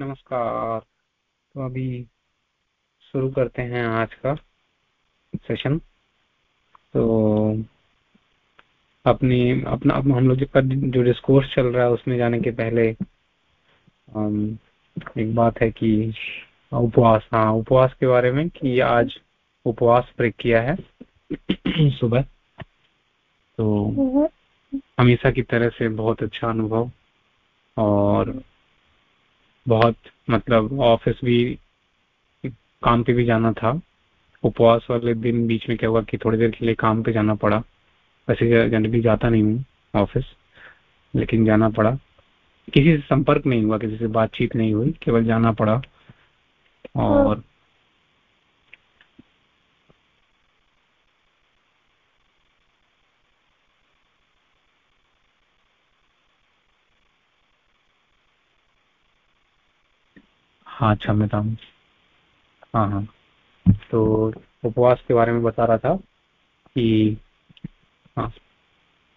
नमस्कार। तो अभी शुरू करते हैं आज का सेशन तो अपनी अपना अब हम लोग का जो डिस्कोर्स चल रहा है उसमें जाने के पहले एक बात है कि उपवास हाँ उपवास के बारे में कि आज उपवास ब्रेक किया है सुबह। तो हमेशा की तरह से बहुत अच्छा अनुभव और बहुत मतलब ऑफ़िस भी, काम पे भी जाना था। उपवास वाले दिन बीच में क्या हुआ कि थोड़ी देर के लिए काम पे जाना पड़ा। वैसे जनरली जाता नहीं हूँ ऑफ़िस लेकिन जाना पड़ा। किसी से संपर्क नहीं हुआ, किसी से बातचीत नहीं हुई, केवल जाना पड़ा। और हाँ अच्छा मैं हाँ हाँ। तो उपवास के बारे में बता रहा था कि हाँ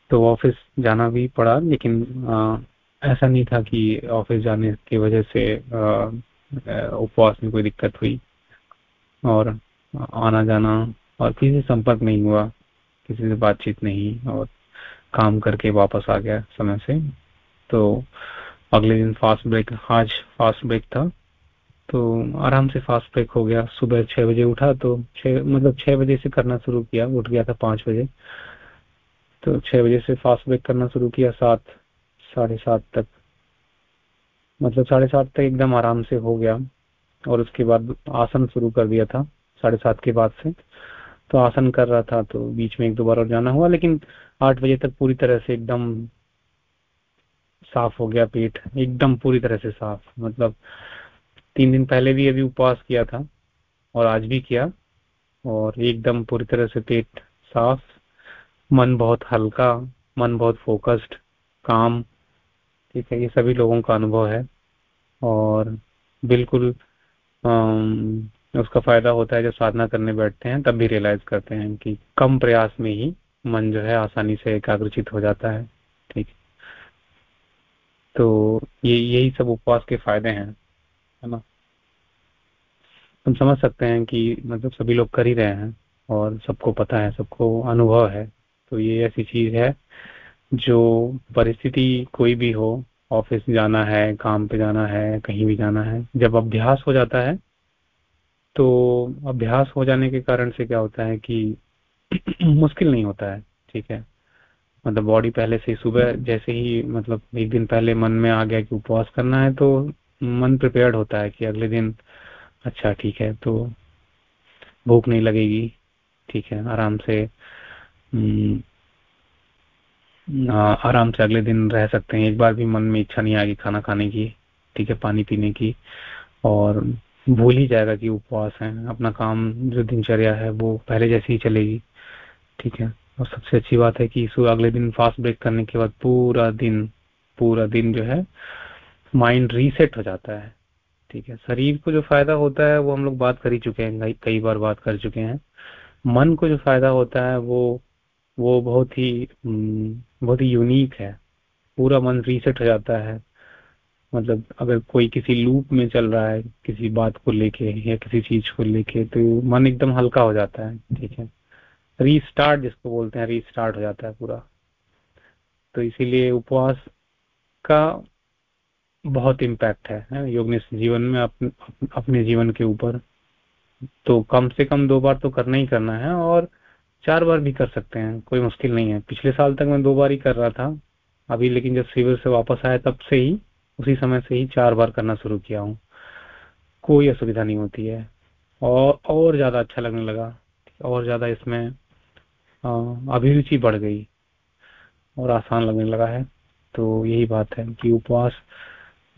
तो ऑफ़िस जाना भी पड़ा लेकिन आ, ऐसा नहीं था कि ऑफ़िस जाने की वजह से उपवास में कोई दिक्कत हुई और आना जाना और किसी से संपर्क नहीं हुआ किसी से बातचीत नहीं और काम करके वापस आ गया समय से। तो अगले दिन फास्ट ब्रेक आज फास्ट ब्रेक था। तो आराम से फास्ट ब्रेक हो गया। सुबह छह बजे उठा तो छह मतलब छह बजे से करना शुरू किया, उठ गया था पाँच बजे। तो छह बजे से फास्ट ब्रेक करना शुरू किया सात, साढ़े सात तक। मतलब साढ़े सात तक एकदम आराम से हो गया। और उसके बाद आसन शुरू कर दिया था, साढ़े सात के बाद से। तो आसन कर रहा था तो बीच में एक दो बार और जाना हुआ, लेकिन आठ बजे तक पूरी तरह से एकदम साफ़ हो गया पेट। एकदम पूरी तरह से साफ़ मतलब तीन दिन पहले भी अभी उपवास किया था और आज भी किया और एकदम पूरी तरह से पेट साफ़, मन बहुत हल्का, मन बहुत फोकस्ड काम ठीक है, ये सभी लोगों का अनुभव है और बिल्कुल उसका फ़ायदा होता है जब साधना करने बैठते हैं तब भी रियलाइज़ करते हैं कि कम प्रयास में ही मन जो है आसानी से एकाग्रचित हो जाता है, ठीक तो ये, यही सब उपवास के फ़ायदे हैं। है ना? हम समझ सकते हैं कि मतलब सभी लोग कर ही रहे हैं और सबको पता है, सबको अनुभव है। तो ये ऐसी चीज़ है जो परिस्थिति कोई भी हो, ऑफ़िस जाना है, काम पे जाना है, कहीं भी जाना है, जब अभ्यास हो जाता है तो अभ्यास हो जाने के कारण से क्या होता है कि मुश्किल नहीं होता है, ठीक है? मतलब बॉडी पहले से सुबह जैसे ही मतलब एक दिन पहले मन में आ गया कि उपवास करना है तो मन प्रिपेयर्ड होता है कि अगले दिन अच्छा ठीक है तो भूख नहीं लगेगी ठीक है आराम से हम्म, आराम से अगले दिन रह सकते हैं। एक बार भी मन में इच्छा नहीं आएगी खाना खाने की ठीक है पानी पीने की और भूल ही जाएगा कि उपवास है। अपना काम जो दिनचर्या है वो पहले जैसी ही चलेगी ठीक है। और सबसे अच्छी बात है कि सुबह अगले दिन फास्ट ब्रेक करने के बाद पूरा दिन पूरा दिन जो है माइंड रीसेट हो जाता है। ठीक है? शरीर को जो फ़ायदा होता है वो हम लोग बात कर ही चुके हैं कई बार बात कर चुके हैं। मन को जो फ़ायदा होता है वो वो बहुत ही हम्म, बहुत ही यूनिक है। पूरा मन रीसेट हो जाता है। मतलब अगर कोई किसी लूप में चल रहा है किसी बात को लेके या किसी चीज़ को लेके तो मन एकदम हल्का हो जाता है। ठीक है? रीस्टार्ट जिसको बोलते हैं रीस्टार्ट हो जाता है पूरा। तो इसीलिए उपवास का बहुत इम्पैक्ट है योग ने? जीवन में अपने, अपने जीवन के ऊपर तो कम से कम दो बार तो करना ही करना है और चार बार भी कर सकते हैं कोई मुश्किल नहीं है। पिछले साल तक मैं दो बार ही कर रहा था अभी लेकिन जब शिविर से वापस आया तब से ही उसी समय से ही चार बार करना शुरू किया हूँ। कोई असुविधा नहीं होती है। और और ज़्यादा अच्छा लगने लगा और ज़्यादा इसमें अभिरुचि बढ़ गई और आसान लगने लगा है। तो यही बात है कि उपवास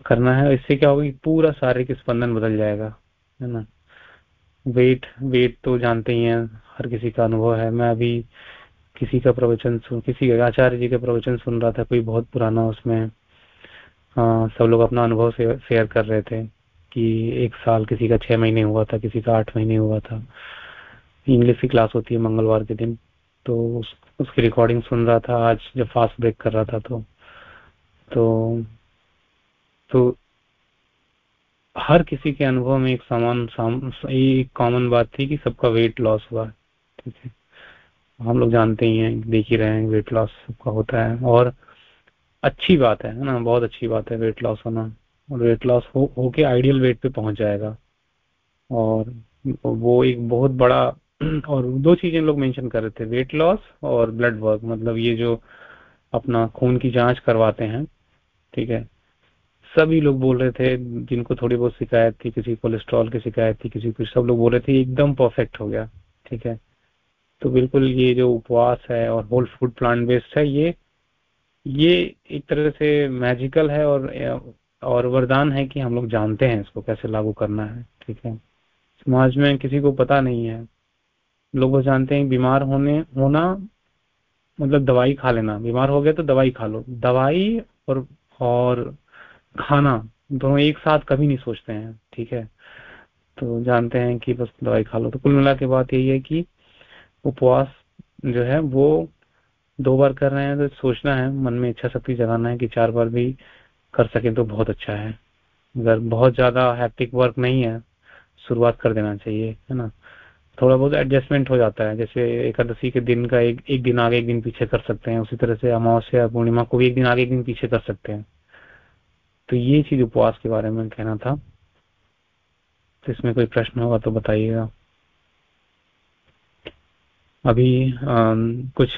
करना है। इससे क्या होगा पूरा शारीरिक स्पंदन बदल जाएगा है ना? वेट वेट तो जानते ही हैं हर किसी का अनुभव है। मैं अभी किसी का प्रवचन सुन किसी आचार्य जी का प्रवचन सुन रहा था कोई बहुत पुराना उसमें आ, सब लोग अपना अनुभव शेयर कर रहे थे कि एक साल किसी का छह महीने हुआ था किसी का आठ महीने हुआ था। इंग्लिश की क्लास होती है मंगलवार के दिन तो उस, उसकी रिकॉर्डिंग सुन रहा था। आज जब फास्ट ब्रेक कर रहा था तो तो तो हर किसी के अनुभव में एक समान एक कॉमन बात थी कि सबका वेट लॉस हुआ, ठीक है। हम लोग जानते ही हैं, देख ही रहे हैं वेट लॉस सबका होता है और अच्छी बात है ना, बहुत अच्छी बात है वेट लॉस होना। और वेट लॉस हो, होके आइडियल वेट पे पहुँच जाएगा। और वो एक बहुत बड़ा, और दो चीज़ें लोग मेंशन कर रहे थे वेट लॉस और ब्लड वर्क मतलब ये जो अपना खून की जाँच करवाते हैं, ठीक है। सभी लोग बोल रहे थे, जिनको थोड़ी बहुत शिकायत थी, किसी कोलेस्ट्रॉल की शिकायत थी, किसी कुछ, सब लोग बोल रहे थे एकदम परफेक्ट हो गया, ठीक है? तो बिल्कुल ये जो उपवास है और होल फ़ूड प्लांट बेस्ड है, ये ये एक तरह से मैजिकल है और और वरदान है कि हम लोग जानते हैं इसको, कैसे लागू करना है, ठीक है? समाज में किसी को पता नहीं है। लोग जानते हैं बीमार होने, होना मतलब दवाई खा लेना, बीमार हो गया तो दवाई खा लो। दवाई और और खाना दोनों एक साथ कभी नहीं सोचते हैं, ठीक है? तो जानते हैं कि बस दवाई खा लो। तो कुल मिला के बात यही है कि उपवास जो है, वो दो बार कर रहे हैं तो सोचना है, मन में इच्छा शक्ति जगाना है कि चार बार भी कर सके तो बहुत अच्छा है। अगर बहुत ज़्यादा हैप्टिक वर्क नहीं है, शुरुआत कर देना चाहिए, है ना? थोड़ा बहुत एडजस्टमेंट हो जाता है, जैसे एकादशी के दिन का एक एक दिन आगे, एक दिन पीछे कर सकते हैं, उसी तरह से अमावस्या, पूर्णिमा को भी एक दिन आगे, एक दिन पीछे कर सकते हैं। तो ये चीज़ उपवास के बारे में कहना था। तो इसमें कोई प्रश्न होगा तो बताइएगा। अभी आ, कुछ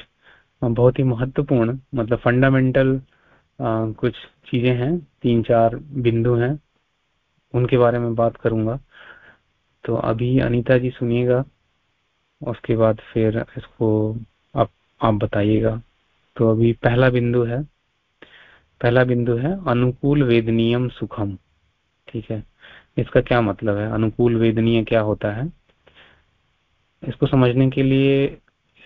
बहुत ही महत्वपूर्ण मतलब फंडामेंटल कुछ चीज़ें हैं तीन चार बिंदु हैं उनके बारे में बात करूँगा। तो अभी अनीता जी सुनिएगा उसके बाद फिर इसको आप आप बताइएगा। तो अभी पहला बिंदु है पहला बिंदु है अनुकूल वेदनियम सुखम। ठीक है? इसका क्या मतलब है? अनुकूल वेदनीय क्या होता है? इसको समझने के लिए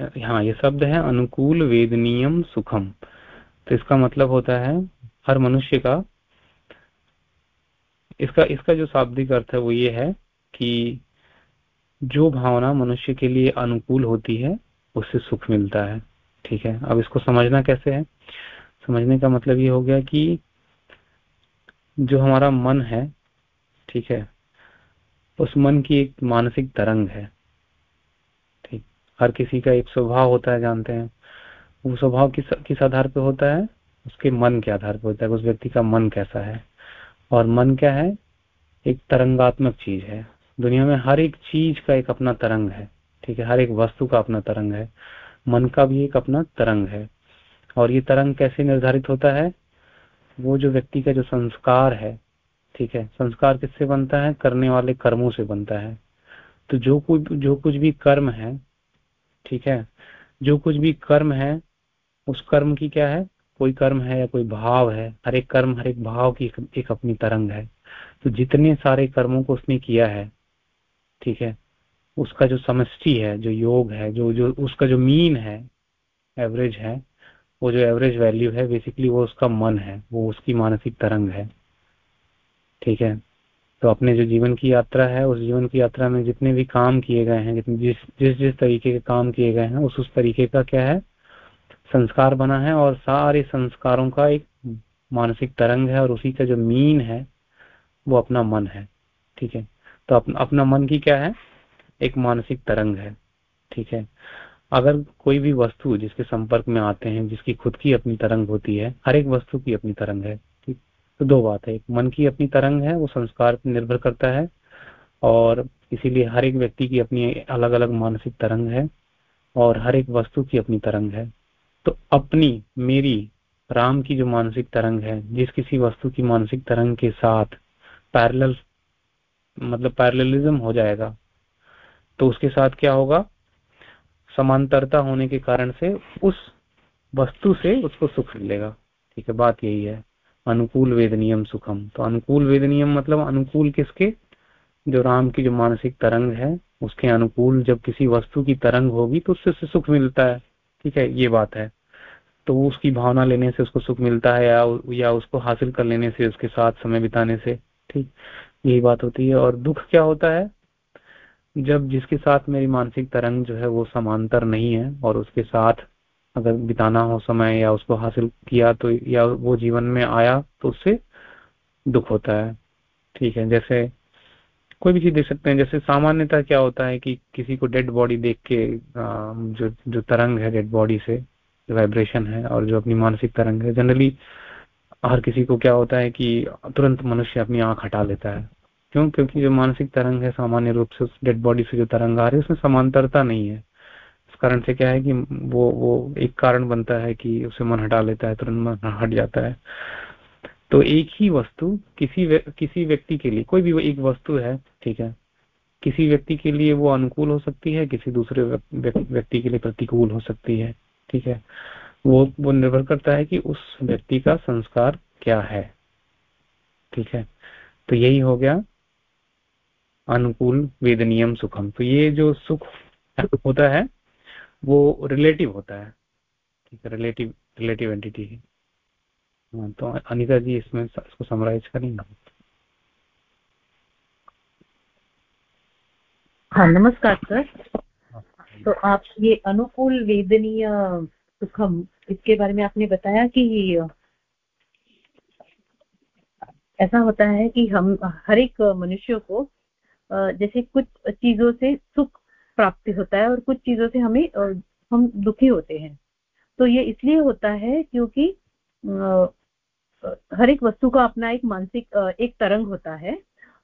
हाँ ये शब्द है अनुकूल वेदनीयम सुखम। तो इसका मतलब होता है हर मनुष्य का, इसका इसका जो शाब्दिक अर्थ है वो ये है कि जो भावना मनुष्य के लिए अनुकूल होती है, उससे सुख मिलता है। ठीक है? अब इसको समझना कैसे है? समझने का मतलब ये हो गया कि जो हमारा मन है, ठीक है, उस मन की एक मानसिक तरंग है, ठीक। हर किसी का एक स्वभाव होता है, जानते हैं। वो स्वभाव किस किस आधार पे होता है? उसके मन के आधार पर होता है उस व्यक्ति का मन कैसा है। और मन क्या है? एक तरंगात्मक चीज़ है। दुनिया में हर एक चीज़ का एक अपना तरंग है, ठीक है। हर एक वस्तु का अपना तरंग है। मन का भी एक अपना तरंग है। और ये तरंग कैसे निर्धारित होता है? वो जो व्यक्ति का जो संस्कार है, ठीक है, संस्कार किससे बनता है? करने वाले कर्मों से बनता है। तो जो कुछ जो कुछ भी कर्म है, ठीक है, जो कुछ भी कर्म है, उस कर्म की क्या है? कोई कर्म है या कोई भाव है, हर एक कर्म, हर एक भाव की एक एक अपनी तरंग है। तो जितने सारे कर्मों को उसने किया है, ठीक है, उसका जो समष्टि है, जो योग है, जो जो, उसका जो मीन है, एवरेज है वो जो एवरेज वैल्यू है बेसिकली वो उसका मन है वो उसकी मानसिक तरंग है। ठीक है? तो अपने जो जीवन की यात्रा है उस जीवन की यात्रा में जितने भी काम किए गए हैं जितने जिस जिस जिस तरीके के काम किए गए हैं उस उस तरीके का क्या है? संस्कार बना है और सारे संस्कारों का एक मानसिक तरंग है और उसी का जो मीन है वो अपना मन है। ठीक है? तो अपना, अपना मन की क्या है? एक मानसिक तरंग है। ठीक है? अगर कोई भी वस्तु जिसके संपर्क में आते हैं, जिसकी खुद की अपनी तरंग होती है, हर एक वस्तु की अपनी तरंग है, ठीक? तो दो बात है, एक मन की अपनी तरंग है, वो संस्कार पर निर्भर करता है, और इसीलिए हर एक व्यक्ति की अपनी अलग अलग मानसिक तरंग है, और हर एक वस्तु की अपनी तरंग है। तो अपनी, मेरी, राम की जो मानसिक तरंग है, जिस किसी वस्तु की मानसिक तरंग के साथ पैरेलल मतलब पैरेललिज्म हो जाएगा तो उसके साथ क्या होगा? समांतरता होने के कारण से उस वस्तु से उसको सुख मिलेगा। ठीक है, बात यही है। अनुकूल वेद नियम सुखम। तो अनुकूल वेद नियम मतलब अनुकूल किसके? जो राम की जो मानसिक तरंग है, उसके अनुकूल जब किसी वस्तु की तरंग होगी तो उससे सुख मिलता है। ठीक है, ये बात है। तो उसकी भावना लेने से उसको सुख मिलता है या या उसको हासिल कर लेने से, उसके साथ समय बिताने से। ठीक, यही बात होती है। और दुख क्या होता है? जब जिसके साथ मेरी मानसिक तरंग जो है वो समांतर नहीं है और उसके साथ अगर बिताना हो समय या उसको हासिल किया तो या वो जीवन में आया तो उससे दुख होता है। ठीक है, जैसे कोई भी चीज़ देख सकते हैं, जैसे सामान्यतः क्या होता है कि किसी को डेड बॉडी देख के जो जो तरंग है डेड बॉडी से वाइब्रेशन है और जो अपनी मानसिक तरंग है जनरली हर किसी को क्या होता है कि तुरंत मनुष्य अपनी आँख हटा लेता है। क्यों? क्योंकि जो मानसिक तरंग है सामान्य रूप से डेड बॉडी से जो तरंग आ रही है उसमें समांतरता नहीं है। इस कारण से क्या है कि वो वो एक कारण बनता है कि उसे मन हटा लेता है तुरंत मन हट जाता है। तो एक ही वस्तु किसी वे, किसी व्यक्ति के लिए कोई भी एक वस्तु है ठीक है किसी व्यक्ति के लिए वो अनुकूल हो सकती है किसी दूसरे व्यक्ति के लिए प्रतिकूल हो सकती है ठीक है। वो वो निर्भर करता है कि उस व्यक्ति का संस्कार क्या है ठीक है। तो यही हो गया अनुकूल वेदनियम सुखम। तो ये जो सुख होता है वो रिलेटिव होता है। ठीक है रिलेटिव रिलेटिव एंटिटी है। हाँ, तो अनिता जी इसमें इसको समराइज करेंगे? हाँ नमस्कार सर। तो आप ये अनुकूल वेदनीय सुखम इसके बारे में आपने बताया कि ऐसा होता है कि हम हर एक मनुष्य को जैसे कुछ चीज़ों से सुख प्राप्ति होता है और कुछ चीज़ों से हमें हम दुखी होते हैं। तो ये इसलिए होता है क्योंकि हर एक वस्तु का अपना एक मानसिक एक तरंग होता है।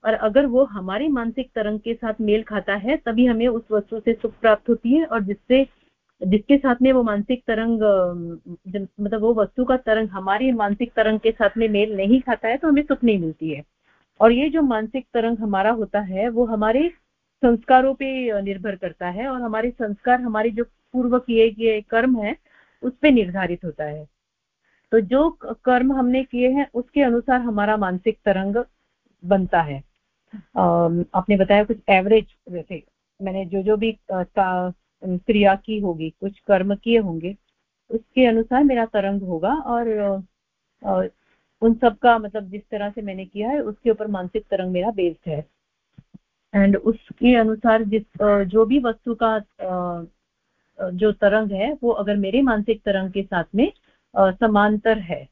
और अगर वो हमारी मानसिक तरंग के साथ मेल खाता है, तभी हमें उस वस्तु से सुख प्राप्त होती है और जिससे, जिसके साथ में वो मानसिक तरंग मतलब वो वस्तु का तरंग हमारी मानसिक तरंग के साथ में मेल नहीं खाता है तो हमें सुख नहीं मिलती है। और ये जो मानसिक तरंग हमारा होता है वो हमारे संस्कारों पे निर्भर करता है और हमारे संस्कार हमारे जो पूर्व किए गए कर्म है उस पर निर्धारित होता है। तो जो कर्म हमने किए हैं उसके अनुसार हमारा मानसिक तरंग बनता है। आपने बताया कुछ एवरेज वैसे मैंने जो जो भी क्रिया की होगी कुछ कर्म किए होंगे उसके अनुसार मेरा तरंग होगा और, उन सब का मतलब जिस तरह से मैंने किया है उसके ऊपर मानसिक तरंग मेरा बेस्ड है। एंड उसके अनुसार जिस जो भी वस्तु का जो तरंग है वो अगर मेरे मानसिक तरंग के साथ में समांतर है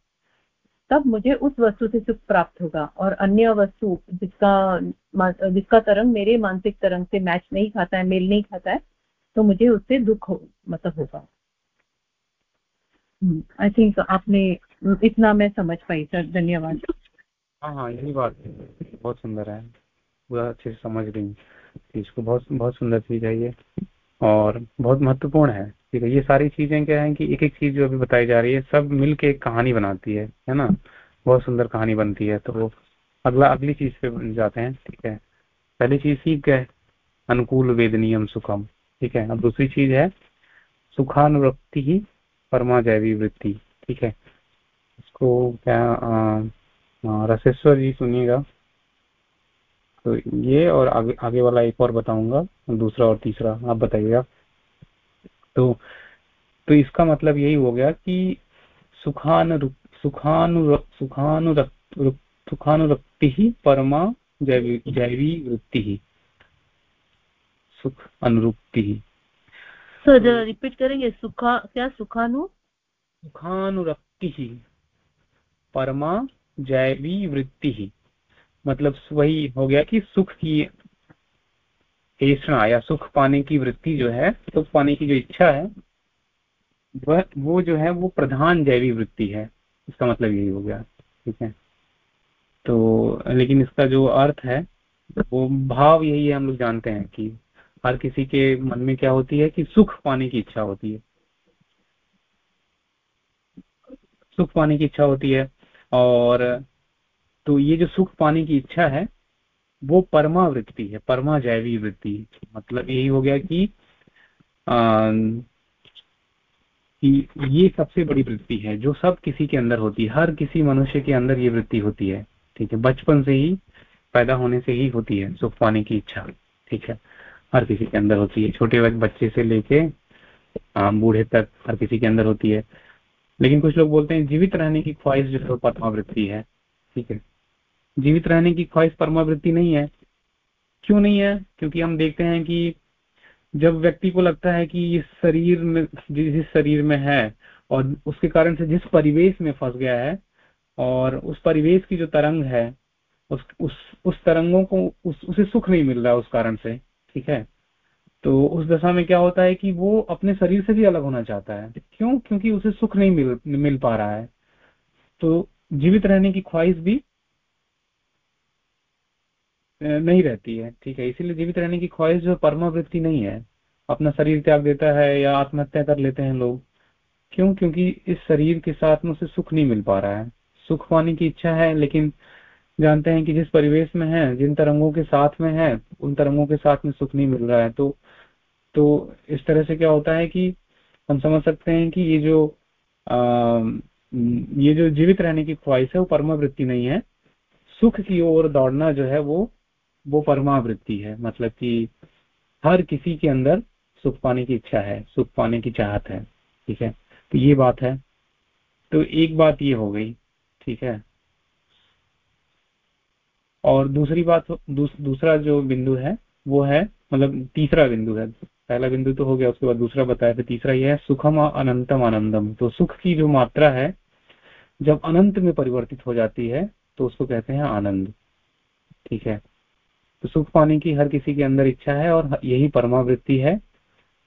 तब मुझे उस वस्तु से सुख प्राप्त होगा। और अन्य वस्तु जिसका जिसका तरंग मेरे मानसिक तरंग से मैच नहीं खाता है मेल नहीं खाता है तो मुझे उससे दुख हो मतलब होगा। आई हम्म, थिंक आपने इतना मैं समझ पाई, सर, धन्यवाद। हाँ हाँ यही बात है। बहुत सुंदर है। पूरा अच्छे से समझ रही चीज़ को बहुत बहुत सुंदर चीज़ है ये। और बहुत महत्वपूर्ण है। ठीक है, ये सारी चीज़ें क्या है कि एक एक चीज़ जो अभी बताई जा रही है, सब मिल के एक कहानी बनाती है है ना? बहुत सुंदर कहानी बनती है। तो वो अगला, अगली चीज़ पे जाते हैं। ठीक है, पहली चीज़ सीख गए अनुकूल वेदनियम सुखम। ठीक है, अब दूसरी चीज़ है सुखानुवृत्ति ही परमा जैवी वृत्ति। ठीक है इसको क्या रसेश्वर जी सुनिएगा। तो ये और आगे आगे वाला एक और बताऊँगा दूसरा और तीसरा आप बताइएगा। तो तो इसका मतलब यही हो गया कि सुखान सुखानु सुखानुरक्त सुखानुरक्ति ही परमा जैवी जैवी वृत्ति ही। सुख अनुरुक्ति सर जरा रिपीट करेंगे सुखा क्या सुखानु? सुखानुरक्ति ही। परमा जैवी वृत्ति मतलब वही हो गया कि सुख की या सुख पाने की वृत्ति जो है, सुख पाने की जो इच्छा है, वह, वो जो है, वो प्रधान जैवी वृत्ति है। इसका मतलब यही हो गया, ठीक है? तो लेकिन इसका जो अर्थ है, वो भाव यही है, हम लोग जानते हैं कि हर किसी के मन में क्या होती है कि सुख पाने की इच्छा होती है। सुख पाने की इच्छा होती है और तो ये जो सुख पाने की इच्छा है वो परमा वृत्ति है परमा जैवी वृत्ति मतलब यही हो गया कि आ, कि ये सबसे बड़ी वृत्ति है जो सब किसी के अंदर होती है हर किसी मनुष्य के अंदर ये वृत्ति होती है ठीक है? बचपन से ही पैदा होने से ही होती है सुख पाने की इच्छा ठीक है? हर किसी के अंदर होती है। छोटे वक्त बच्चे से लेके बूढ़े तक हर किसी के अंदर होती है। लेकिन कुछ लोग बोलते हैं जीवित रहने की ख्वाहिश जो है परमावृत्ति है। ठीक है? जीवित रहने की ख्वाहिश परमावृत्ति नहीं है। क्यों नहीं है? क्योंकि हम देखते हैं कि जब व्यक्ति को लगता है कि इस शरीर में, जिस शरीर में है और उसके कारण से जिस परिवेश में फंस गया है और उस परिवेश की जो तरंग है, उस उस उस तरंगों को उस, उसे सुख नहीं मिल रहा उस कारण से। ठीक है? तो उस दशा में क्या होता है कि वो अपने शरीर से भी अलग होना चाहता है। क्यों? क्योंकि उसे सुख नहीं मिल मिल पा रहा है। तो जीवित रहने की ख्वाहिश भी नहीं रहती है। ठीक है, इसीलिए जीवित रहने की ख्वाहिश जो परमावृत्ति नहीं है। अपना शरीर त्याग देता है या आत्महत्या कर लेते हैं लोग। क्यों? क्योंकि इस शरीर के साथ में उसे सुख नहीं मिल पा रहा है। सुख पाने की इच्छा है, लेकिन जानते हैं कि जिस परिवेश में है, जिन तरंगों के साथ में है, उन तरंगों के साथ में सुख नहीं मिल रहा है। तो तो इस तरह से क्या होता है कि हम समझ सकते हैं कि ये जो आ, ये जो जीवित रहने की ख्वाहिश है वो परमावृत्ति नहीं है। सुख की ओर दौड़ना जो है वो वो परमावृत्ति है। मतलब कि हर किसी के अंदर सुख पाने की इच्छा है सुख पाने की चाहत है ठीक है? तो ये बात है। तो एक बात ये हो गई ठीक है? और दूसरी बात दूस, दूसरा जो बिंदु है वो है मतलब तीसरा बिंदु है। पहला बिंदु तो हो गया, उसके बाद दूसरा बताया, फिर तीसरा यह है, सुखम अनंतम आनंदम। तो सुख की जो मात्रा है, जब अनंत में परिवर्तित हो जाती है तो उसको कहते हैं आनंद। ठीक है? तो सुख पाने की हर किसी के अंदर इच्छा है और यही परमावृत्ति है।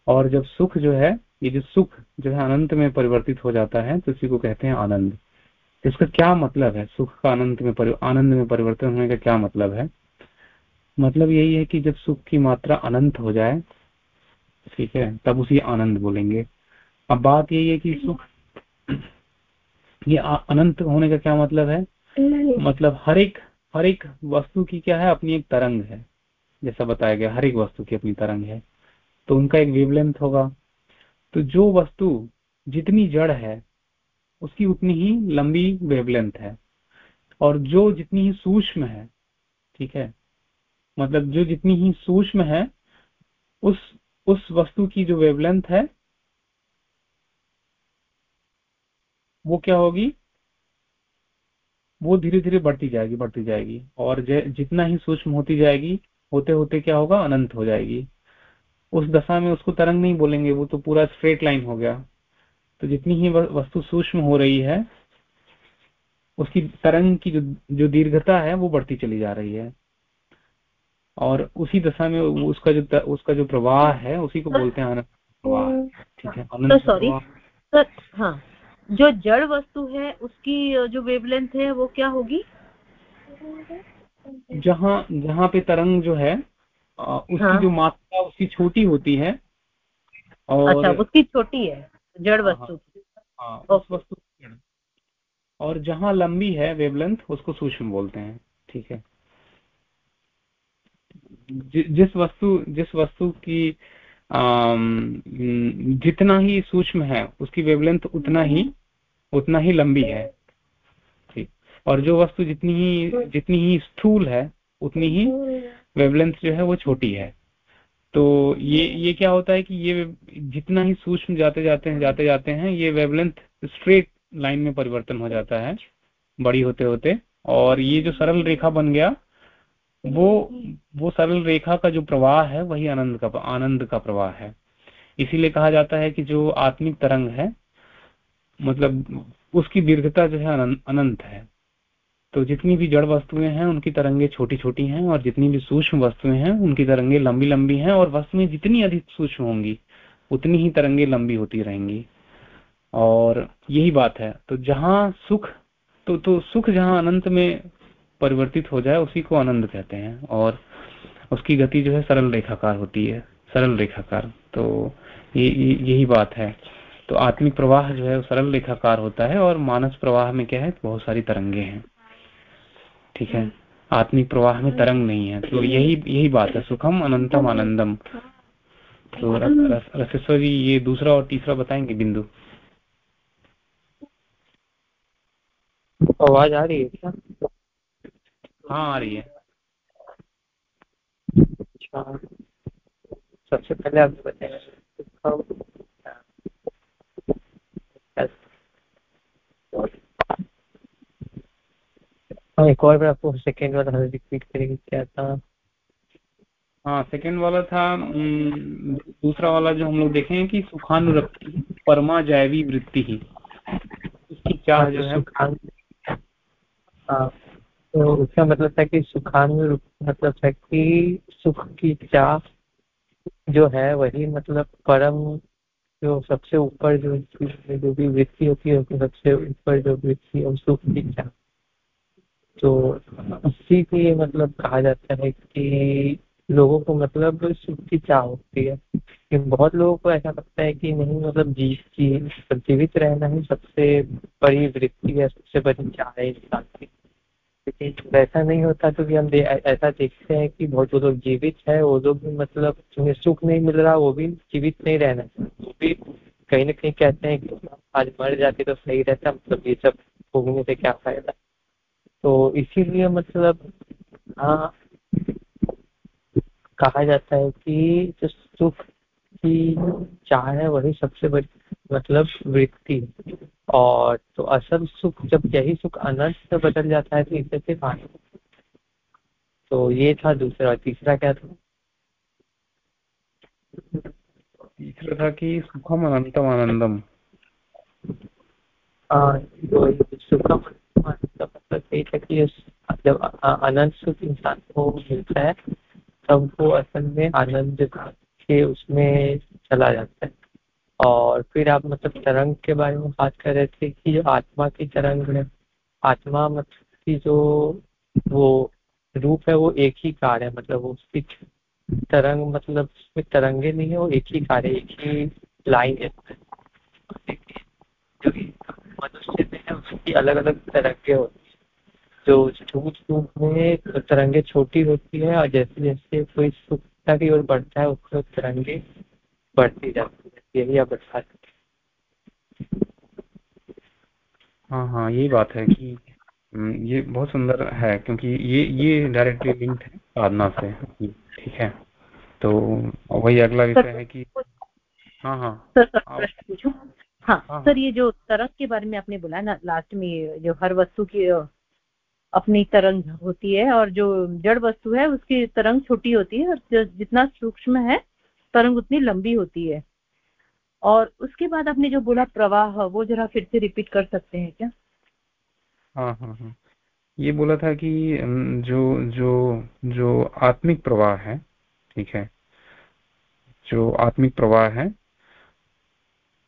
और जब सुख जो है, ये जो सुख जो है अनंत में परिवर्तित हो जाता है तो इसी को कहते हैं आनंद। इसका क्या मतलब है? सुख का अनंत में आनंद में परिवर्तन होने का क्या मतलब है? मतलब यही है कि जब सुख की मात्रा अनंत हो जाए ठीक है तब उसी आनंद बोलेंगे। अब बात यही है कि सुख ये अनंत होने का क्या मतलब है? मतलब हर एक हर एक वस्तु की क्या है? अपनी एक तरंग है। जैसा बताया गया हर एक वस्तु की अपनी तरंग है। तो उनका एक वेवलेंथ होगा। तो जो वस्तु जितनी जड़ है उसकी उतनी ही लंबी वेवलेंथ है। और जो जितनी ही सूक्ष्म है ठीक है मतलब जो जितनी ही सूक्ष्म है उस उस वस्तु की जो वेवलेंथ है, वो क्या होगी? वो धीरे धीरे बढ़ती जाएगी बढ़ती जाएगी। और जितना ही सूक्ष्म होती जाएगी होते होते क्या होगा? अनंत हो जाएगी। उस दशा में उसको तरंग नहीं बोलेंगे, वो तो पूरा स्ट्रेट लाइन हो गया। तो जितनी ही वस्तु सूक्ष्म हो रही है, उसकी तरंग की जो जो दीर्घता है, वो बढ़ती चली जा रही है। और उसी दशा में उसका जो उसका जो प्रवाह है उसी को बोलते हैं आनंद प्रवाह। ठीक है आनंद तो सॉरी सर हाँ। जो जड़ वस्तु है उसकी जो वेवलेंथ है वो क्या होगी? जहाँ जहाँ पे तरंग जो है उसकी हाँ। जो मात्रा उसकी छोटी होती है और अच्छा उसकी छोटी है जड़ हाँ, वस्तु हाँ उस वस्तु और जहाँ लंबी है वेवलेंथ उसको सूक्ष्म बोलते हैं। ठीक है। जिस वस्तु जिस वस्तु की जितना ही सूक्ष्म है, उसकी वेवलेंथ उतना ही उतना ही लंबी है। ठीक। और जो वस्तु जितनी ही जितनी ही स्थूल है, उतनी ही वेवलेंथ जो है, वो छोटी है। तो ये ये क्या होता है कि ये जितना ही सूक्ष्म जाते जाते हैं, जाते जाते हैं, ये वेवलेंथ स्ट्रेट लाइन में परिवर्तन हो जाता है, बड़ी होते होते। और ये जो सरल रेखा बन गया वो वो सरल रेखा का जो प्रवाह है, वही आनंद का आनंद का प्रवाह है। इसीलिए कहा जाता है कि जो आत्मिक तरंग है मतलब उसकी दीर्घता जो है अनंत है। तो जितनी भी जड़ वस्तुएँ हैं, उनकी तरंगे छोटी छोटी हैं, और जितनी भी सूक्ष्म वस्तुएँ हैं, उनकी तरंगे लंबी लंबी हैं, और वस्तुएँ जितनी अधिक सूक्ष्म होंगी, उतनी ही तरंगे लंबी होती रहेंगी। और यही बात है। तो जहाँ सुख तो तो सुख जहाँ अनंत में परिवर्तित हो जाए, उसी को आनंद कहते हैं। और उसकी गति जो है सरल रेखाकार होती है, सरल रेखाकार। तो ये यही बात है। तो आत्मिक प्रवाह जो है, वो सरल रेखाकार होता है और मानस प्रवाह में क्या है, बहुत सारी तरंगे हैं। ठीक है? आत्मिक प्रवाह में तरंग नहीं है। तो यही यही बात है, सुखम अनंतम आनंदम। तो रसेश्वर जी, ये दूसरा और तीसरा बताएँगे बिंदु? आवाज़ आ रही है क्या? हाँ आ रही है? अच्छा। सबसे पहले आप बताएँगे हाँ एक और बार आपको सेकेंड वाला रिपीट करेंगे क्या था? हाँ सेकेंड वाला था दूसरा वाला जो हम लोग देखें कि सुखानुरक्ति परमा जैवी वृत्ति ही। उसकी चाह हाँ, जो है? हाँ। तो उसका मतलब था कि सुखानु मतलब था कि सुख की चाह जो है वही मतलब परम जो सबसे ऊपर जो जो भी वृत्ति होती है सबसे ऊपर जो वृत्ति है सुख की चाह तो उसी के मतलब कहा जाता है कि लोगों को मतलब सुख की चाह होती है? कि बहुत लोगों को ऐसा लगता है कि नहीं मतलब जी जीवित रहना ही सबसे बड़ी वृत्ति है, सबसे बड़ी चाह है इंसान की। वैसा नहीं होता क्योंकि हम ऐसा देखते हैं कि बहुत जो लोग जीवित है, वो लोग भी मतलब जिन्हें सुख नहीं मिल रहा, वो भी जीवित नहीं रहना वो भी कहीं ना कहीं कहते हैं कि आज मर जाते तो सही रहता मतलब ये सब भोगने से क्या फ़ायदा? तो इसीलिए मतलब हाँ कहा जाता है कि जो सुख की चाह है वही सबसे बड़ी मतलब वृत्ति। और तो असल सुख जब यही सुख अनंत से बदल जाता है तो इसे सिर्फ़ आनंद तो ये था दूसरा तीसरा क्या था? तीसरा था कि सुखम अनंतम आनंदम। तो सुखम मतलब यही था कि जब अनंत सुख इंसान को मिलता है तब वो असल में आनंद के उसमें चला जाता है। और फिर आप मतलब तरंग के बारे में बात कर रहे थे कि जो आत्मा की तरंग है, आत्मा मतलब की जो वो रूप है वो एक ही कार है मतलब वो उसकी तरंग मतलब उसमें तरंगे नहीं है, वो एक ही कार है, एक ही लाइन है। जो मनुष्य में है, उसकी अलग अलग तरंगे होती है। जो स्थूल रूप में तरंगे छोटी होती है, और जैसे जैसे कोई सुखता की ओर बढ़ता है उसमें तरंगे बढ़ती जाती है। यही आप बता हाँ। हाँ यही बात है कि हम्म, ये बहुत सुंदर है क्योंकि ये ये डायरेक्टली लिंक्ड है साधना से। ठीक है तो वही अगला विषय है कि हाँ हाँ। सर प्रश्न पूछूँ? हाँ, हाँ सर हाँ। ये जो तरंग के बारे में आपने बोला ना लास्ट में जो हर वस्तु की अपनी तरंग होती है और जो जड़ वस्तु है, उसकी तरंग छोटी होती है और जितना सूक्ष्म है, तरंग उतनी लंबी होती है। और उसके बाद आपने जो बोला प्रवाह, वो जरा फिर से रिपीट कर सकते हैं क्या? हाँ हाँ हाँ। ये बोला था कि जो जो जो आत्मिक प्रवाह है, ठीक है, जो आत्मिक प्रवाह है,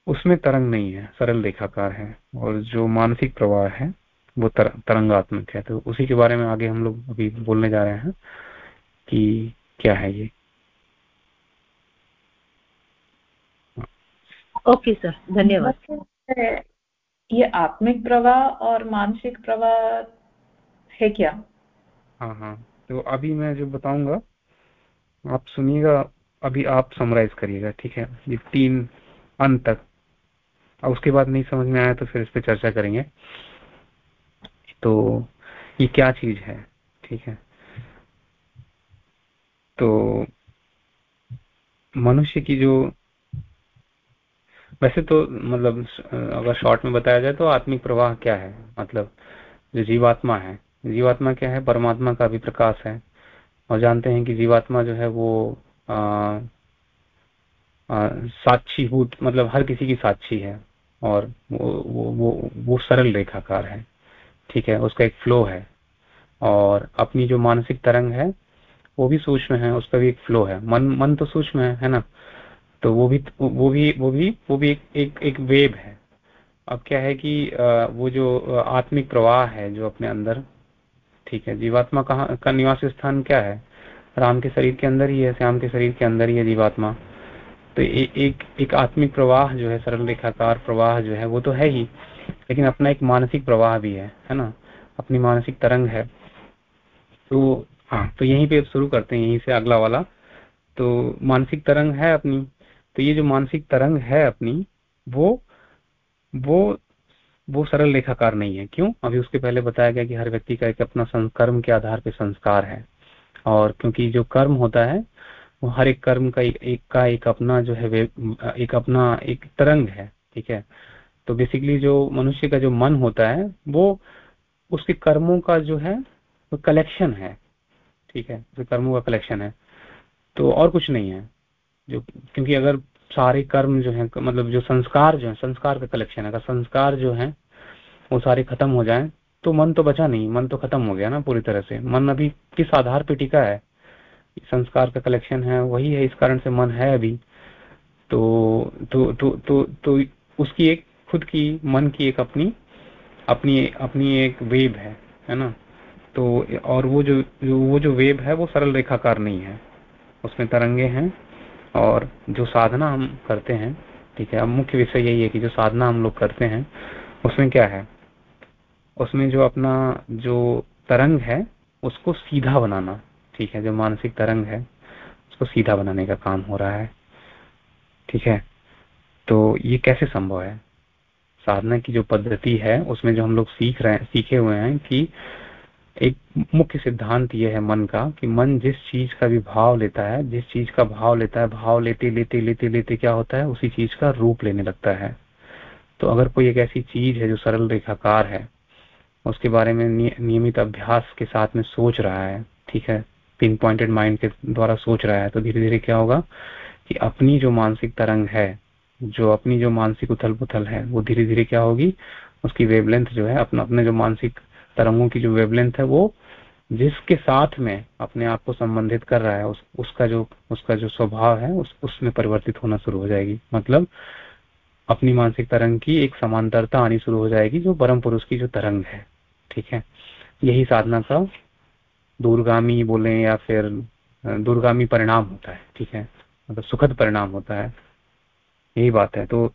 उसमें तरंग नहीं है, सरल रेखाकार है, और जो मानसिक प्रवाह है वो तर, तरंगात्मक है। तो उसी के बारे में आगे हम लोग अभी बोलने जा रहे हैं कि क्या है ये। ओके सर धन्यवाद। ये आत्मिक प्रवाह और मानसिक प्रवाह है क्या? हाँ हाँ। तो अभी मैं जो बताऊँगा आप सुनिएगा अभी आप समराइज करिएगा ठीक है? ये तीन अंत तक। और उसके बाद नहीं समझ में आया तो फिर इस पर चर्चा करेंगे। तो ये क्या चीज़ है? ठीक है। तो मनुष्य की जो वैसे तो मतलब अगर शॉर्ट में बताया जाए तो आत्मिक प्रवाह क्या है? मतलब जो जीवात्मा है जीवात्मा क्या है? परमात्मा का भी प्रकाश है। और जानते हैं कि जीवात्मा जो है वो साक्षी भूत मतलब हर किसी की साक्षी है। और वो वो वो, वो सरल रेखाकार है। ठीक है उसका एक फ्लो है। और अपनी जो मानसिक तरंग है वो भी सूक्ष्म है उसका भी एक फ्लो है। मन मन तो सूक्ष्म है है ना? तो वो भी वो भी वो भी वो भी एक एक, एक वेब है। अब क्या है कि वो जो आत्मिक प्रवाह है जो अपने अंदर ठीक है जीवात्मा कहाँ का निवास स्थान क्या है? राम के शरीर के अंदर ही है श्याम के शरीर के अंदर ही है जीवात्मा। तो ए, एक एक आत्मिक प्रवाह जो है सरल रेखाकार प्रवाह जो है वो तो है ही। लेकिन अपना एक मानसिक प्रवाह भी है है ना? अपनी मानसिक तरंग है। तो हाँ तो यहीं पे शुरू करते हैं यहीं से अगला वाला। तो मानसिक तरंग है अपनी। तो ये जो मानसिक तरंग है अपनी वो वो वो सरल रेखाकार नहीं है। क्यों? अभी उसके पहले बताया गया कि हर व्यक्ति का एक अपना कर्म के आधार पर संस्कार है। और क्योंकि जो कर्म होता है वो हर एक कर्म का एक, एक का एक अपना जो है एक अपना एक तरंग है ठीक है? तो बेसिकली जो मनुष्य का जो मन होता है वो उसके कर्मों का जो है वो कलेक्शन है। ठीक है? जो कर्मों का कलेक्शन है। तो और कुछ नहीं है। जो क्योंकि अगर सारे कर्म जो है मतलब जो संस्कार जो है संस्कार का कलेक्शन है। अगर संस्कार जो है वो सारे खत्म हो जाए तो मन तो बचा नहीं। मन तो खत्म हो गया ना पूरी तरह से। मन अभी किस आधार पे टिका है? संस्कार का कलेक्शन है वही है इस कारण से मन है अभी। तो तो तो तो, तो उसकी एक खुद की, मन की एक अपनी अपनी अपनी एक वेब है है ना? तो और वो जो वो जो वेब है, वो सरल रेखाकार नहीं है। उसमें तरंगे हैं, और जो साधना हम करते हैं, ठीक है? अब मुख्य विषय यही है कि जो साधना हम लोग करते हैं, उसमें क्या है? उसमें जो अपना, जो तरंग है, उसको सीधा बनाना, ठीक है? जो मानसिक तरंग है, उसको सीधा बनाने का काम हो रहा है, ठीक है? तो ये कैसे संभव है? साधना की जो पद्धति है, उसमें जो हम लोग सीख रहे हैं, सीखे हुए हैं कि एक मुख्य सिद्धांत यह है मन का कि मन जिस चीज़ का भी भाव लेता है, जिस चीज़ का भाव लेता है, भाव लेते लेते लेते लेते क्या होता है? उसी चीज़ का रूप लेने लगता है। तो अगर कोई एक ऐसी चीज़ है जो सरल रेखाकार है, उसके बारे में नियमित अभ्यास के साथ में सोच रहा है, ठीक है पिन पॉइंटेड माइंड के द्वारा सोच रहा है तो धीरे धीरे क्या होगा कि अपनी जो मानसिक तरंग है जो अपनी जो मानसिक उथल पुथल है वो धीरे धीरे क्या होगी? उसकी वेवलेंथ जो है अपना अपने जो मानसिक तरंगों की जो वेवलेंथ है वो जिसके साथ में अपने आप को संबंधित कर रहा है उस, उसका जो उसका जो स्वभाव है उस, उसमें परिवर्तित होना शुरू हो जाएगी। मतलब अपनी मानसिक तरंग की एक समांतरता आनी शुरू हो जाएगी जो परम पुरुष की जो तरंग है। ठीक है? यही साधना का दूरगामी बोले या फिर दूरगामी परिणाम होता है। ठीक है? मतलब सुखद परिणाम होता है। यही बात है। तो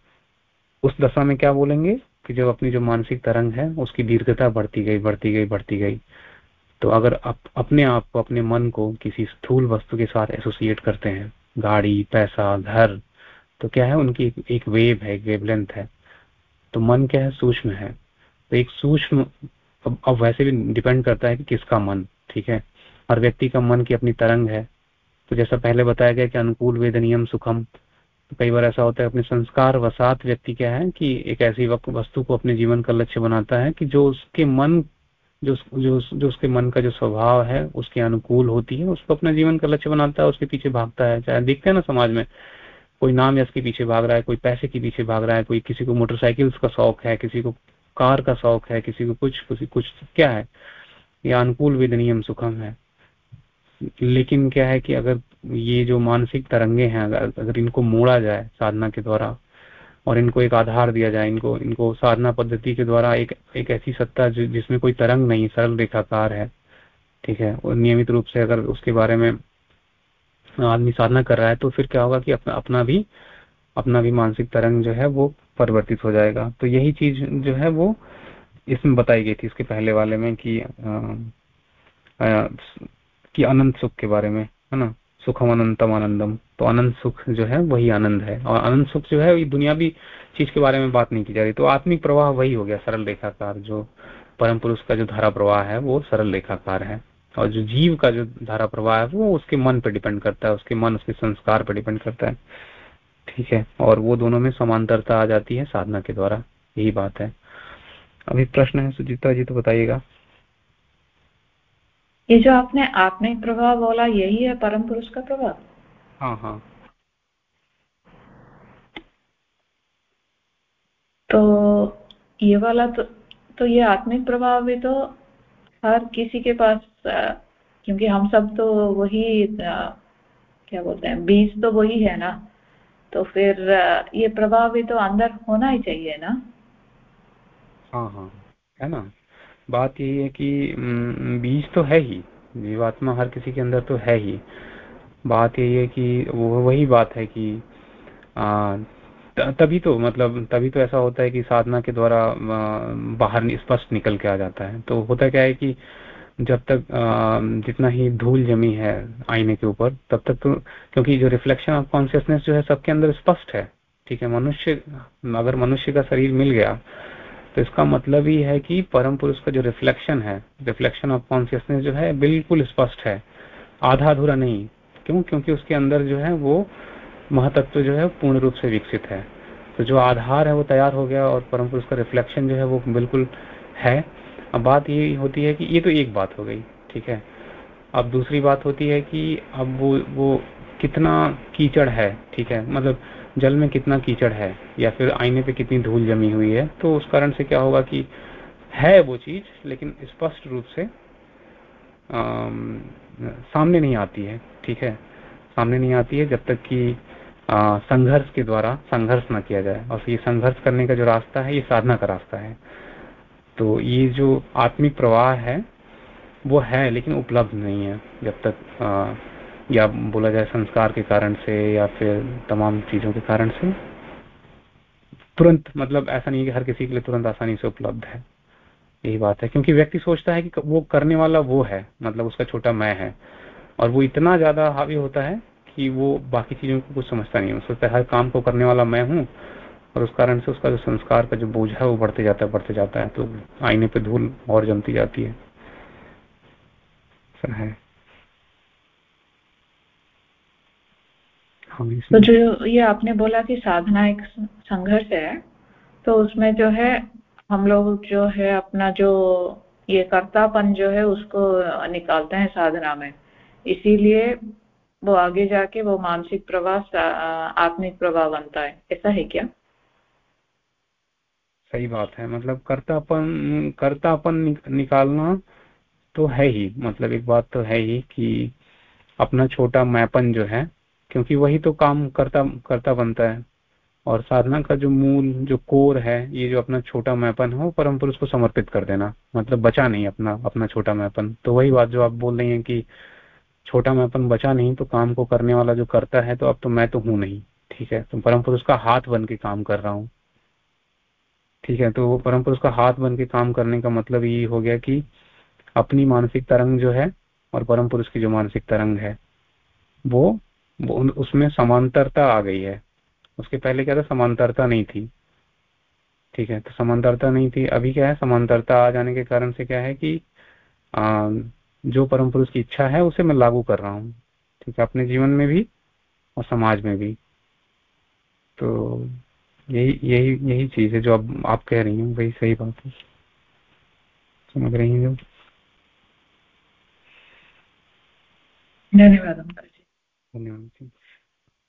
उस दशा में क्या बोलेंगे कि जब अपनी जो मानसिक तरंग है उसकी दीर्घता बढ़ती गई बढ़ती गई बढ़ती गई तो अगर आप अपने आप को अपने मन को किसी स्थूल वस्तु के साथ एसोसिएट करते हैं गाड़ी पैसा घर तो क्या है उनकी एक वेव है एक वेवलेंथ है। तो मन क्या है सूक्ष्म है। तो एक सूक्ष्म अब, अब वैसे भी डिपेंड करता है कि किसका मन ठीक है? हर व्यक्ति का मन की अपनी तरंग है। तो जैसा पहले बताया गया कि अनुकूल वेदनियम सुखम कई बार ऐसा होता है, अपने संस्कार वसात व्यक्ति क्या है कि एक ऐसी वस्तु को अपने जीवन का लक्ष्य बनाता है कि जो उसके मन, जो जो जो उसके मन का जो स्वभाव है, उसके अनुकूल होती है, उसको अपना जीवन का लक्ष्य बनाता है, उसके पीछे भागता है। चाहे देखते हैं ना समाज में, कोई नाम यश के पीछे भाग रहा है, कोई पैसे के पीछे भाग रहा है, कोई किसी को मोटरसाइकिल्स का शौक है, किसी को कार का शौक है, किसी को कुछ कुछ क्या है, या अनुकूल विधनियम सुखम है। लेकिन क्या है कि अगर ये जो मानसिक तरंगे हैं अगर, अगर इनको मोड़ा जाए साधना के द्वारा और इनको एक आधार दिया जाए इनको इनको साधना पद्धति के द्वारा एक एक ऐसी सत्ता जि, जिसमें कोई तरंग नहीं सरल रेखाकार है ठीक है? और नियमित रूप से अगर उसके बारे में आदमी साधना कर रहा है तो फिर क्या होगा कि अपना अपना भी अपना भी मानसिक तरंग जो है वो परिवर्तित हो जाएगा। तो यही चीज़ जो है वो इसमें बताई गई थी इसके पहले वाले में कि कि अनंत सुख के बारे में है ना? सुखम अनंतम आनंदम तो अनंत सुख जो है, वही आनंद है। और अनंत सुख जो है दुनियावी चीज़ के बारे में बात नहीं की जा रही। तो आत्मिक प्रवाह वही हो गया, सरल रेखाकार जो परम पुरुष का जो धारा प्रवाह है, वो सरल रेखाकार है। और जो जीव का जो धारा प्रवाह है, वो उसके मन पर डिपेंड करता है, उसके मन, उसके संस्कार पर डिपेंड करता है। ठीक है? और वो दोनों में समांतरता आ जाती है साधना के द्वारा। यही बात है। अभी प्रश्न है, सुजीता जी तो बताइएगा। ये जो आपने आत्मिक प्रभाव बोला यही है परम पुरुष का प्रभाव? हाँ हाँ। तो ये वाला तो तो ये आत्मिक प्रभाव भी तो हर किसी के पास क्योंकि हम सब तो वही क्या बोलते हैं बीज तो वही है ना? तो फिर ये प्रभाव भी तो अंदर होना ही चाहिए ना? हाँ हाँ। है ना? बात यही है कि बीज तो है ही जीवात्मा हर किसी के अंदर तो है ही। बात यही है कि वो वही बात है कि आ, तभी तो मतलब तभी तो ऐसा होता है कि साधना के द्वारा बाहर स्पष्ट निकल के आ जाता है। तो होता क्या है कि जब तक जितना ही धूल जमी है आईने के ऊपर तब तक तो क्योंकि जो रिफ्लेक्शन ऑफ़ कॉन्शियसनेस जो है सबके अंदर स्पष्ट है। ठीक है मनुष्य अगर मनुष्य का शरीर मिल गया तो इसका मतलब ही है कि परम पुरुष का जो रिफ्लेक्शन है रिफ्लेक्शन ऑफ़ कॉन्सियसनेस जो है, बिल्कुल स्पष्ट है। आधा अधूरा नहीं। क्यों? क्योंकि उसके अंदर जो है, वो महतत्व जो है पूर्ण रूप से विकसित है। तो जो आधार है, वो तैयार हो गया और परम पुरुष का रिफ्लेक्शन जो है, वो बिल्कुल है। अब बात ये होती है कि ये तो एक बात हो गई, ठीक है? अब दूसरी बात होती है कि अब वो वो कितना कीचड़ है, ठीक है? मतलब जल में कितना कीचड़ है या फिर आईने पे कितनी धूल जमी हुई है तो उस कारण से क्या होगा कि है वो चीज़ लेकिन स्पष्ट रूप से आ, सामने नहीं आती है ठीक है? सामने नहीं आती है जब तक कि संघर्ष के द्वारा संघर्ष ना किया जाए। और ये संघर्ष करने का जो रास्ता है ये साधना का रास्ता है। तो ये जो आत्मिक प्रवाह है वो है लेकिन उपलब्ध नहीं है जब तक आ, या बोला जाए संस्कार के कारण से या फिर तमाम चीज़ों के कारण से? तुरंत मतलब ऐसा नहीं है कि हर किसी के लिए तुरंत आसानी से उपलब्ध है। यही बात है, क्योंकि व्यक्ति सोचता है कि वो करने वाला वो है मतलब उसका छोटा मैं है। और वो इतना ज़्यादा हावी होता है कि वो बाकी चीज़ों को कुछ समझता नहीं है। सोचता है, हर काम को करने वाला मैं हूँ, और उस कारण से उसका जो संस्कार का जो बोझ है, वो बढ़ते जाता है, बढ़ते जाता है। तो आईने पे धूल और जमती जाती है। है। तो जो ये आपने बोला कि साधना एक संघर्ष है तो उसमें जो है हम लोग जो है अपना जो ये कर्तापन जो है उसको निकालते हैं साधना में। इसीलिए वो आगे जाके वो मानसिक प्रवाह आत्मिक प्रवाह बनता है। ऐसा है क्या? सही बात है। मतलब कर्तापन कर्तापन निकालना तो है ही। मतलब एक बात तो है ही कि अपना छोटा मैपन जो है क्योंकि वही तो काम करता करता बनता है। और साधना का जो मूल जो कोर है ये जो अपना छोटा मैपन है वो परम पुरुष को समर्पित कर देना। मतलब बचा नहीं अपना अपना छोटा मैपन। तो वही बात जो आप बोल रही हैं कि छोटा मैपन बचा नहीं तो काम को करने वाला जो करता है तो अब तो मैं तो हूँ नहीं। ठीक है? तो परम पुरुष का हाथ बन के काम कर रहा हूँ। ठीक है? तो वो परम पुरुष का हाथ बन के काम करने का मतलब ये हो गया कि अपनी मानसिक तरंग जो है और परम पुरुष की जो मानसिक तरंग है वो, उसमें समांतरता आ गई है। उसके पहले क्या था? समांतरता नहीं थी। ठीक है तो समांतरता नहीं थी। अभी क्या है? समांतरता आ जाने के कारण से क्या है कि आ, जो परम पुरुष की इच्छा है उसे मैं लागू कर रहा हूँ। ठीक है अपने जीवन में भी और समाज में भी। तो यही यही यही चीज़ है जो अब आप कह रही हैं। वही सही बात है। समझ रही हैं धन्यवाद धन्यवाद जी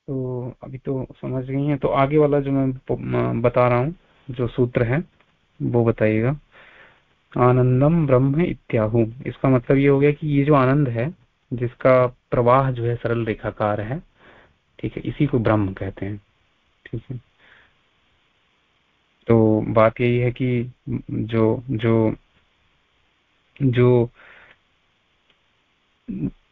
तो अभी तो समझ गई हैं। तो आगे वाला जो मैं, बता रहा हूँ, जो सूत्र है, वो बताइएगा। आनंदम ब्रह्म इत्याहु। इसका मतलब ये हो गया कि ये जो आनंद है, जिसका प्रवाह जो है, सरल रेखाकार है, ठीक है, इसी को ब्रह्म कहते हैं, ठीक है। तो बात यही है कि जो जो जो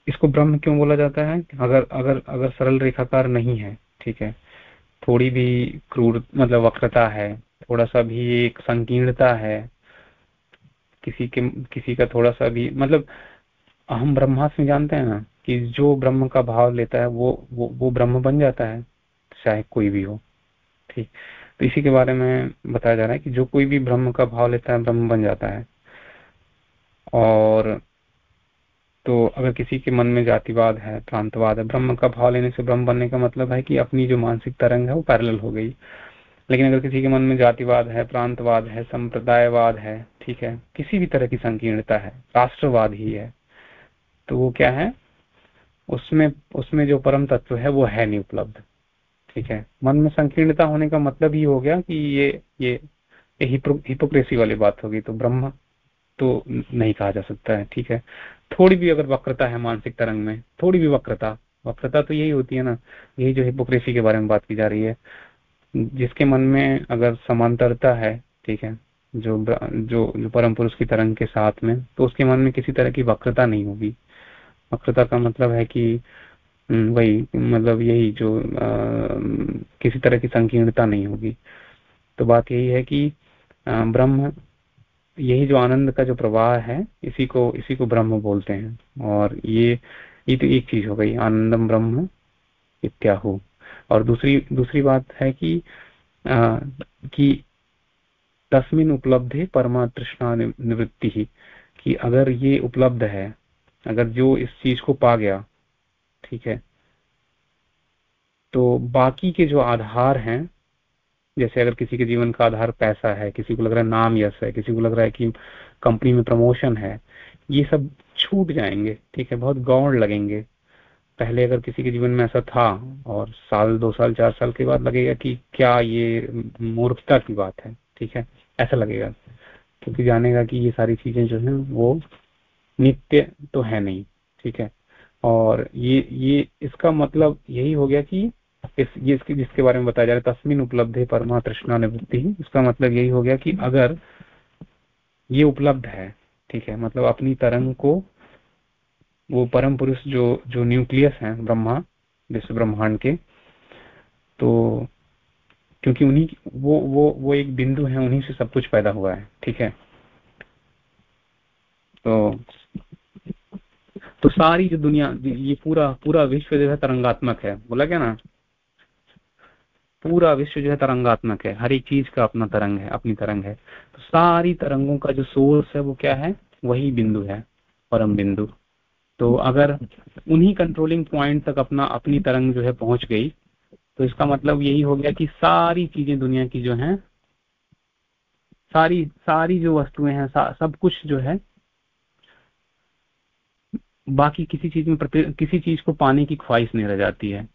इसको ब्रह्म क्यों बोला जाता है? अगर अगर अगर सरल रेखाकार नहीं है ठीक है थोड़ी भी क्रूर मतलब वक्रता है थोड़ा सा भी एक संकीर्णता है किसी के किसी का थोड़ा सा भी मतलब हम ब्रह्मास्म जानते हैं ना कि जो ब्रह्म का भाव लेता है वो वो, वो ब्रह्म बन जाता है चाहे कोई भी हो ठीक। तो इसी के बारे में बताया जा रहा है कि जो कोई भी ब्रह्म का भाव लेता है ब्रह्म बन जाता है। और तो अगर किसी के मन में जातिवाद है, प्रांतवाद है, ब्रह्म का भाव लेने से ब्रह्म बनने का मतलब है कि अपनी जो मानसिक तरंग है वो पैरल हो गई। लेकिन अगर किसी के मन में जातिवाद है, प्रांतवाद है, संप्रदायवाद है, ठीक है, किसी भी तरह की संकीर्णता है, राष्ट्रवाद ही है तो वो क्या है? उसमें उसमें जो परम तत्व है वो है नहीं उपलब्ध, ठीक है। मन में संकीर्णता होने का मतलब ही हो गया कि ये ये हिपोक्रेसी वाली बात होगी। तो ब्रह्म तो नहीं कहा जा सकता है ठीक है? थोड़ी भी अगर वक्रता है मानसिक तरंग में थोड़ी भी वक्रता वक्रता तो यही होती है ना यही जो हिपोक्रेसी के बारे में बात की जा रही है। जिसके मन में अगर समांतरता है ठीक है जो जो जो परम पुरुष की तरंग के साथ में तो उसके मन में किसी तरह की वक्रता नहीं होगी। वक्रता का मतलब है कि हम्म, वही मतलब यही जो आ, किसी तरह की संकीर्णता नहीं होगी। तो बात यही है कि ब्रह्म यही जो आनंद का जो प्रवाह है इसी को इसी को ब्रह्म बोलते हैं। और ये ये तो एक चीज़ हो गई आनंदम ब्रह्म इत्याहु। और दूसरी दूसरी बात है कि आ, कि तस्मिन उपलब्धि परमा तृष्णा निवृत्ति ही कि अगर ये उपलब्ध है अगर जो इस चीज़ को पा गया ठीक है तो बाकी के जो आधार हैं जैसे अगर किसी के जीवन का आधार पैसा है, किसी को लग रहा है नाम यश है, किसी को लग रहा है कि कंपनी में प्रमोशन है, ये सब छूट जाएँगे, ठीक है, बहुत गौण लगेंगे। पहले अगर किसी के जीवन में ऐसा था और साल, दो साल, चार साल के बाद लगेगा कि क्या ये मूर्खता की बात है, ठीक है, ऐसा लगेगा। क्योंकि जानेगा कि ये सारी चीज़ें जो है वो नित्य तो है नहीं, ठीक है। और ये ये इसका मतलब यही हो गया कि इस ये इसके जिसके बारे में बताया जा रहा है, तस्मिन उपलब्ध है परमा तृष्णा निवृत्ति। इसका मतलब यही हो गया कि अगर ये उपलब्ध है, ठीक है मतलब अपनी तरंग को, वो परम पुरुष जो जो न्यूक्लियस है, ब्रह्मा, विश्व ब्रह्मांड के तो क्योंकि उन्हीं वो वो वो एक बिंदु है, उन्हीं से सब कुछ पैदा हुआ है, ठीक है। तो तो सारी जो दुनिया, ये पूरा पूरा विश्व जो है तरंगात्मक है, बोला क्या ना? पूरा विश्व जो है तरंगात्मक है। हर एक चीज़ का अपना तरंग है, अपनी तरंग है। तो सारी तरंगों का जो सोर्स है वो क्या है? वही बिंदु है, परम बिंदु। तो अगर उन्हीं कंट्रोलिंग पॉइंट तक अपना, अपनी तरंग जो है पहुँच गई तो इसका मतलब यही हो गया कि सारी चीज़ें दुनिया की जो है, सारी सारी जो वस्तुएँ हैं सब कुछ जो है, बाकी किसी चीज़ में किसी चीज़ को पाने की ख्वाहिश नहीं रह जाती है।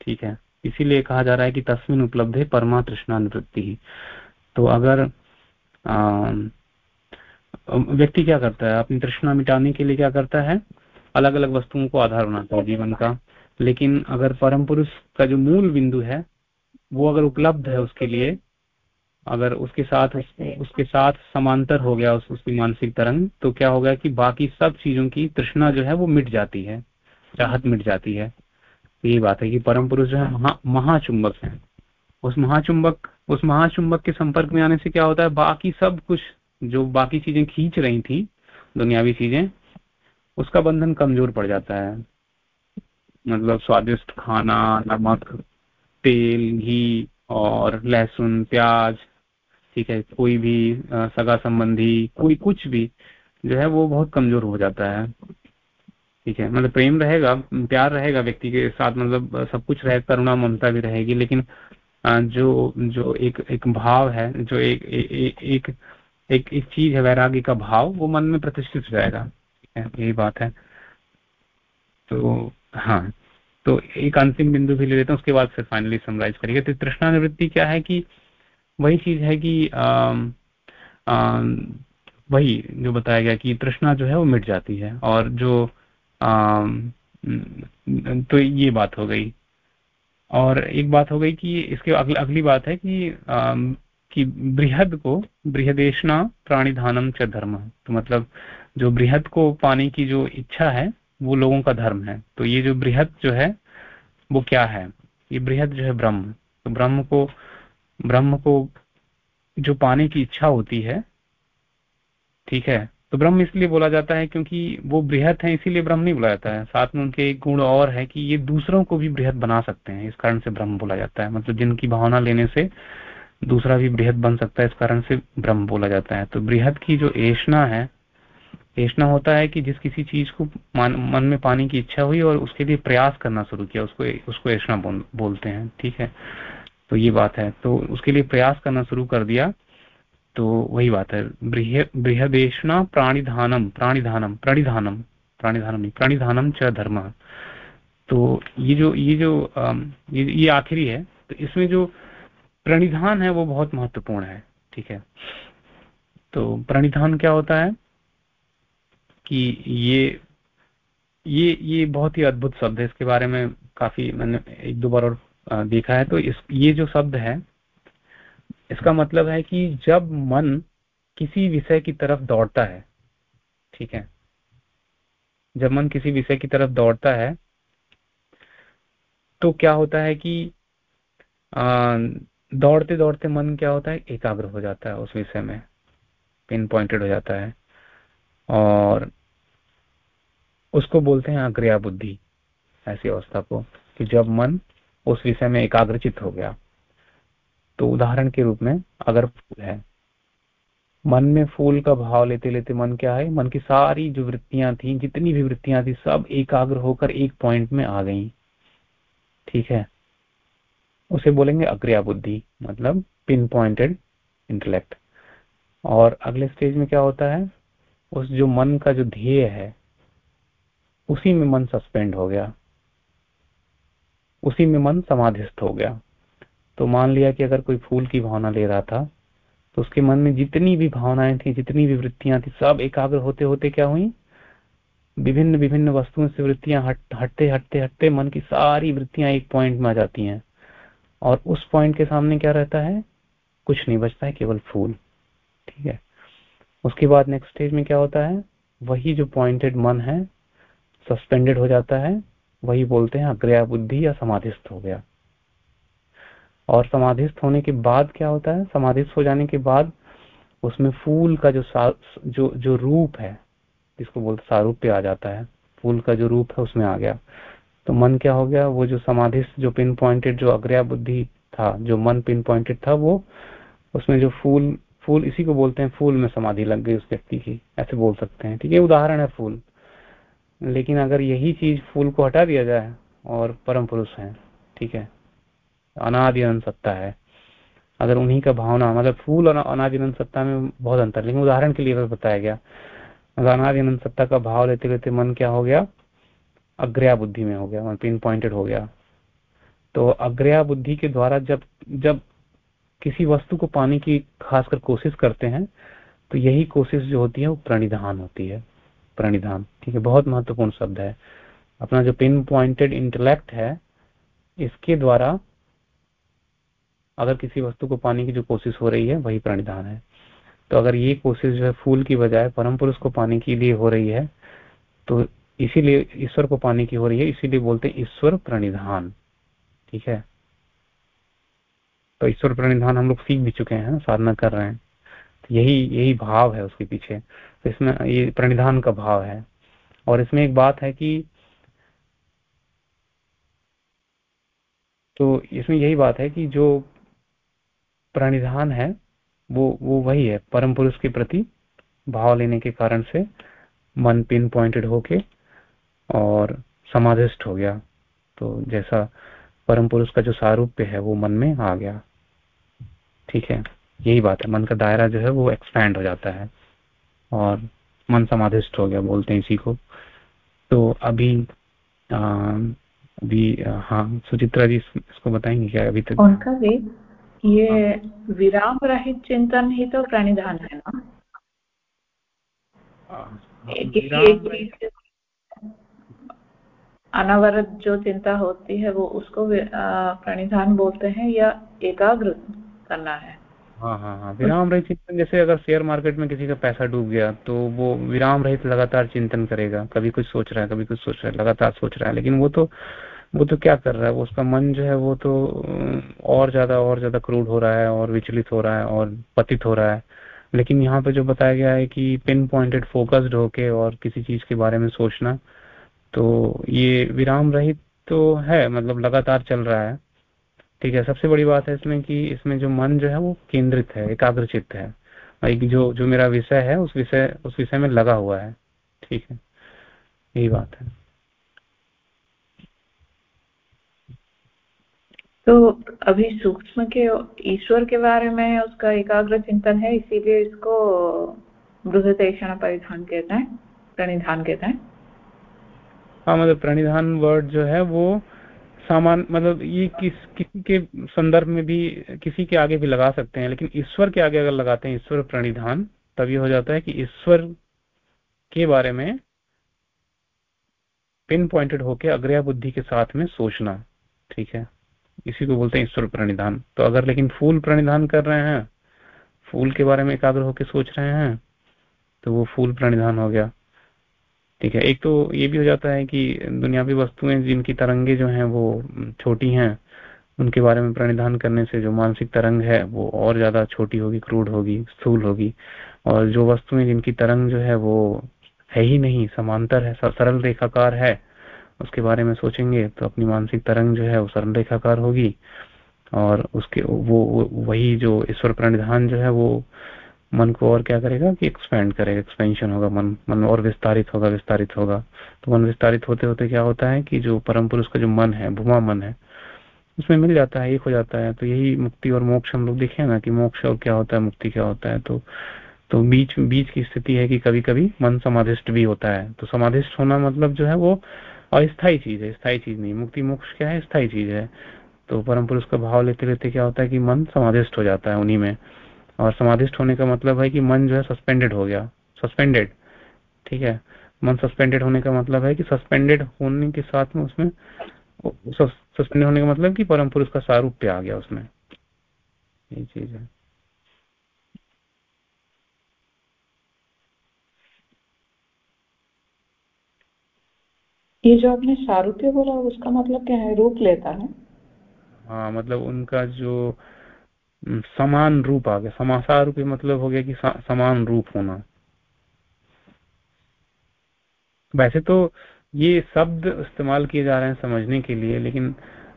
ठीक है? इसीलिए कहा जा रहा है कि तस्मिन उपलब्ध है परमा तृष्णा निवृत्ति ही। तो अगर व्यक्ति क्या करता है? अपनी तृष्णा मिटाने के लिए क्या करता है? अलग अलग वस्तुओं को आधार बनाता है जीवन का। लेकिन अगर परम पुरुष का जो मूल बिंदु है वो अगर उपलब्ध है उसके लिए अगर उसके साथ उसके साथ समांतर हो गया उस, उसकी मानसिक तरंग तो क्या होगा कि बाकी सब चीज़ों की तृष्णा जो है वो मिट जाती है चाहत मिट जाती है। यही बात है कि परम पुरुष जो है, महा, महाचुंबक है। उस महाचुंबक उस महाचुंबक के संपर्क में आने से क्या होता है, बाकी सब कुछ, जो बाकी चीज़ें खींच रही थी, दुनियावी चीज़ें, उसका बंधन कमज़ोर पड़ जाता है। मतलब स्वादिष्ट खाना, नमक, तेल, घी और लहसुन, प्याज, ठीक है, कोई भी सगा संबंधी, कोई कुछ भी, जो है वो बहुत कमज़ोर हो जाता है। ठीक है। मतलब प्रेम रहेगा प्यार रहेगा व्यक्ति के साथ मतलब सब कुछ रहे करुणा ममता भी रहेगी लेकिन जो जो एक एक भाव है जो एक एक एक एक, एक चीज़ है वैराग्य का भाव वो मन में प्रतिष्ठित रहेगा है यही बात है। तो हाँ तो एक अंतिम बिंदु भी ले लेते हैं उसके बाद फिर फाइनली समराइज करेंगे। तो तृष्णा निवृत्ति क्या है कि वही चीज़ है कि आ, आ, वही जो बताया गया कि तृष्णा जो है वो मिट जाती है और जो तो ये बात हो गई। और एक बात हो गई कि इसके अगली अगली बात है कि आ, कि बृहद को बृहदेशना प्राणिधानम च धर्म। तो मतलब जो बृहद को पाने की जो इच्छा है वो लोगों का धर्म है। तो ये जो बृहद जो है वो क्या है? ये बृहद जो है ब्रह्म। तो ब्रह्म को ब्रह्म को जो पाने की इच्छा होती है ठीक है तो ब्रह्म इसलिए बोला जाता है क्योंकि वो बृहद है, इसीलिए ब्रह्म नहीं बोला जाता है। साथ में उनके एक गुण और है कि ये दूसरों को भी बृहद बना सकते हैं, इस कारण से ब्रह्म बोला जाता है। मतलब जिनकी भावना लेने से दूसरा भी बृहद बन सकता है, इस कारण से ब्रह्म बोला जाता है। तो बृहद की जो ऐषणा है, ऐषणा होता है कि जिस किसी चीज़ को मन में पाने की इच्छा हुई और उसके लिए प्रयास करना शुरू किया, उसको उसको ऐषणा बोलते हैं, ठीक है? तो ये बात है। तो उसके लिए प्रयास करना शुरू कर दिया। तो वही बात है। बृहदेशना प्राणिधानम प्राणिधानम प्रणिधानम प्राणिधानम नहीं प्राणिधानम च धर्म। तो ये जो ये जो ये, ये आखिरी है तो इसमें जो प्रणिधान है वो बहुत महत्वपूर्ण है ठीक है? तो प्रणिधान क्या होता है कि ये ये ये बहुत ही अद्भुत शब्द है। इसके बारे में काफ़ी मैंने एक दो बार और देखा है तो इस ये जो शब्द है इसका मतलब है कि जब मन किसी विषय की तरफ़ दौड़ता है, ठीक है? जब मन किसी विषय की तरफ़ दौड़ता है तो क्या होता है कि दौड़ते दौड़ते मन क्या होता है? एकाग्र हो जाता है उस विषय में पिन पॉइंटेड हो जाता है और उसको बोलते हैं अग्रया बुद्धि, ऐसी अवस्था को, कि जब मन उस विषय में एकाग्रचित हो गया तो उदाहरण के रूप में अगर फूल है, मन में फूल का भाव लेते लेते मन क्या है? मन की सारी जो वृत्तियाँ थी, जितनी भी वृत्तियाँ थी, सब एकाग्र होकर एक पॉइंट में आ गई। ठीक है? उसे बोलेंगे अग्रया बुद्धि मतलब पिन पॉइंटेड इंटेलेक्ट और अगले स्टेज में क्या होता है? उस जो मन का जो ध्येय है, उसी में मन सस्पेंड हो गया। उसी में मन समाधिस्थ हो गया। तो मान लिया कि अगर कोई फूल की भावना ले रहा था तो उसके मन में जितनी भी भावनाएँ थी जितनी भी वृत्तियाँ थी सब एकाग्र होते होते क्या हुई? विभिन्न विभिन्न वस्तुओं से वृत्तियाँ हट, हटते हटते हटते मन की सारी वृत्तियाँ एक पॉइंट में आ जाती हैं। और उस पॉइंट के सामने क्या रहता है? कुछ नहीं बचता है केवल फूल। ठीक है? उसके बाद नेक्स्ट स्टेज में क्या होता है? वही जो पॉइंटेड मन है सस्पेंडेड हो जाता है वही बोलते हैं अग्रया बुद्धि या समाधिस्थ हो गया। और समाधिस्थ होने के बाद क्या होता है? समाधिस्थ हो जाने के बाद उसमें फूल का जो जो जो रूप है, जिसको बोलते सारूप पे आ जाता है। फूल का जो रूप है, उसमें आ गया। तो मन क्या हो गया? वो जो समाधिस्थ, जो पिन पॉइंटेड जो अग्रया बुद्धि था, जो मन पिन पॉइंटेड था, वो उसमें जो फूल फूल इसी को बोलते हैं, फूल में समाधि लग गई उस व्यक्ति की। ऐसे बोल सकते हैं, ठीक है? उदाहरण है फूल। लेकिन अगर यही चीज़ फूल को हटा दिया जाए और परम पुरुष है, ठीक है? अनादि अनंत सत्ता है। अगर उन्हीं का भावना मतलब फूल और अनादि अनंत सत्ता में बहुत अंतर लेकिन उदाहरण के लिए बताया गया, अगर अनादि अनंत सत्ता का भाव लेते लेते मन क्या हो गया? अग्रया बुद्धि में हो गया, मन पिन पॉइंटेड हो गया। तो अग्रया बुद्धि के द्वारा जब जब किसी वस्तु को पाने की खासकर कोशिश करते हैं तो यही कोशिश जो होती है, वो प्रणिधान होती है। प्रणिधान, ठीक है, बहुत महत्वपूर्ण शब्द है। अपना जो पिन पॉइंटेड इंटेलेक्ट है, इसके द्वारा अगर किसी वस्तु को पाने की जो कोशिश हो रही है, वही प्रणिधान है। तो अगर ये कोशिश जो है फूल की बजाय परम पुरुष को पाने के लिए हो रही है तो इसीलिए ईश्वर को पाने की हो रही है, इसीलिए बोलते हैं ईश्वर प्रणिधान। ठीक है? तो ईश्वर प्रणिधान हम लोग सीख भी चुके हैं साधना कर रहे हैं। तो यही यही भाव है उसके पीछे। तो इसमें ये प्रणिधान का भाव है। और इसमें एक बात है कि तो इसमें यही बात है कि जो प्रणिधान है वो वो वही है परम पुरुष के प्रति भाव लेने के कारण से मन पिन पॉइंटेड होके और समाधिष्ट हो गया। तो जैसा परम पुरुष का जो सारूप्य है वो मन में आ गया। ठीक है यही बात है। मन का दायरा जो है वो एक्सपैंड हो जाता है और मन समाधिष्ट हो गया बोलते हैं इसी को। तो अभी आ, अभी हाँ सुचित्रा जी इसको बताएँगे क्या अभी तक? ये विराम रहित चिंतन ही तो प्रणिधान है ना अनवरत जो चिंता होती है वो उसको प्रणिधान बोलते हैं या एकाग्र करना है? हाँ हाँ हाँ विराम रहित चिंतन जैसे अगर शेयर मार्केट में किसी का पैसा डूब गया तो वो विराम रहित लगातार चिंतन करेगा कभी कुछ सोच रहा है कभी कुछ सोच रहा है लगातार सोच रहा है लेकिन वो तो वो तो क्या कर रहा है? वो उसका मन जो है वो तो और ज़्यादा और ज़्यादा क्रूड हो रहा है और विचलित हो रहा है और पतित हो रहा है। लेकिन यहाँ पे जो बताया गया है कि पिन पॉइंटेड फोकस्ड होके और किसी चीज़ के बारे में सोचना तो ये विराम रहित तो है मतलब लगातार चल रहा है। ठीक है, सबसे बड़ी बात है इसमें कि इसमें जो मन जो है वो केंद्रित है एकाग्रचित है। एक जो जो मेरा विषय है, उस विषय उस विषय में लगा हुआ है। ठीक है, यही बात है। तो अभी सूक्ष्म के ईश्वर के बारे में उसका एकाग्र चिंतन है, इसीलिए इसको बृहदेषण परिधान कहते हैं, प्रणिधान कहते हैं। हाँ मतलब प्रणिधान वर्ड जो है वो सामान मतलब ये किस, किसी के संदर्भ में भी, किसी के आगे भी लगा सकते हैं, लेकिन ईश्वर के आगे अगर लगाते हैं, ईश्वर प्रणिधान, तब ये हो जाता है कि ईश्वर के बारे में पिन पॉइंटेड होके अग्रया बुद्धि के साथ में सोचना, ठीक है? इसी को बोलते हैं ईश्वर प्रणिधान। तो अगर लेकिन फूल प्रणिधान कर रहे हैं, फूल के बारे में एकाग्र होकर सोच रहे हैं तो वो फूल प्रणिधान हो गया। ठीक है, एक तो ये भी हो जाता है कि दुनियावी वस्तुएँ जिनकी तरंगे जो हैं वो छोटी हैं, उनके बारे में प्रणिधान करने से जो मानसिक तरंग है वो और ज़्यादा छोटी होगी क्रूड होगी, स्थूल होगी। और जो वस्तुएँ जिनकी तरंग जो है वो है ही नहीं, समांतर है, सरल रेखाकार है उसके बारे में सोचेंगे तो अपनी मानसिक तरंग जो है वो सरल रेखाकार होगी। और उसके वो, वो वही जो ईश्वर प्रणिधान जो है वो मन को और क्या करेगा कि एक्सपेंड करेगा एक्सपेंशन होगा मन मन और विस्तारित होगा विस्तारित होगा। तो मन विस्तारित होते होते क्या होता है कि जो परम पुरुष का जो मन है भूमा मन है उसमें मिल जाता है एक हो जाता है। तो यही मुक्ति और मोक्ष हम लोग देखे ना कि मोक्ष और क्या होता है मुक्ति क्या होता है। तो तो बीच बीच की स्थिति है कि कभी कभी मन समाधिष्ट भी होता है। तो समाधिष्ट होना मतलब जो है वो अस्थायी चीज़ है, स्थायी चीज़ नहीं, मुक्ति मोक्ष क्या है? स्थायी चीज़ है। तो परम पुरुष का भाव लेते लेते क्या होता है कि मन समाधिष्ट हो जाता है उन्हीं में। और समाधिष्ट होने का मतलब है कि मन जो है सस्पेंडेड हो गया सस्पेंडेड ठीक है? मन सस्पेंडेड होने का मतलब है कि सस्पेंडेड होने के साथ में उसमें सस्पेंडेड होने का मतलब कि परम पुरुष का सारूप्य आ गया उसमें। ये चीज़ है। ये जो आपने सारूप्य बोला उसका मतलब क्या है? रूप लेता है? हाँ मतलब उनका जो समान रूप आ गया। समासार रूप मतलब हो गया कि समान रूप होना। वैसे तो ये शब्द इस्तेमाल किए जा रहे हैं समझने के लिए लेकिन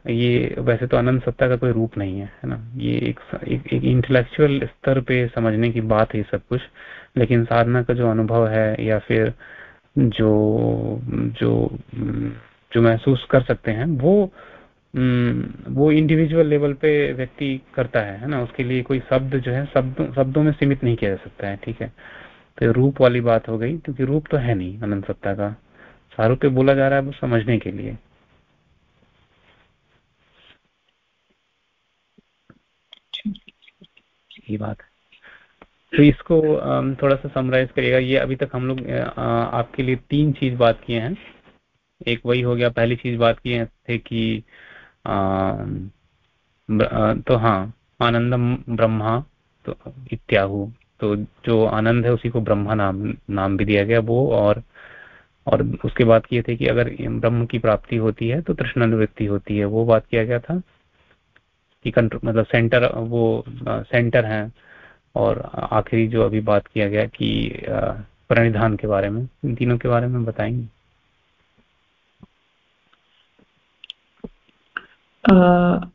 ये वैसे तो अनंत सत्ता का कोई रूप नहीं है है ना? ये एक एक, एक इंटेलेक्चुअल स्तर पे समझने की बात है सब कुछ लेकिन साधना का जो अनुभव है या फिर जो जो जो महसूस कर सकते हैं, वो वो इंडिविजुअल लेवल पे व्यक्ति करता है है ना? उसके लिए कोई शब्द जो है, शब्दों शब्दों में सीमित नहीं किया जा सकता है, ठीक है? तो रूप वाली बात हो गई, क्योंकि रूप तो है नहीं, अनंत सत्ता का। सारूप बोला जा रहा है, वो समझने के लिए। यही बात है। तो इसको थोड़ा सा समराइज करिएगा। ये अभी तक हम लोग आपके लिए तीन चीज़ बात किए हैं। एक वही हो गया, पहली चीज़ बात किए थे कि तो हाँ आनंदम ब्रह्मा तो इत्याहु। तो जो आनंद है उसी को ब्रह्मा नाम नाम भी दिया गया वो और और उसके बाद किए थे कि अगर ब्रह्म की प्राप्ति होती है तो तृष्णानुवृत्ति होती है। वो बात किया गया था कि कंट्रोल मतलब सेंटर वो सेंटर है। और आखिरी जो अभी बात किया गया कि प्रणिधान के बारे में, इन तीनों के बारे में बताएँगे।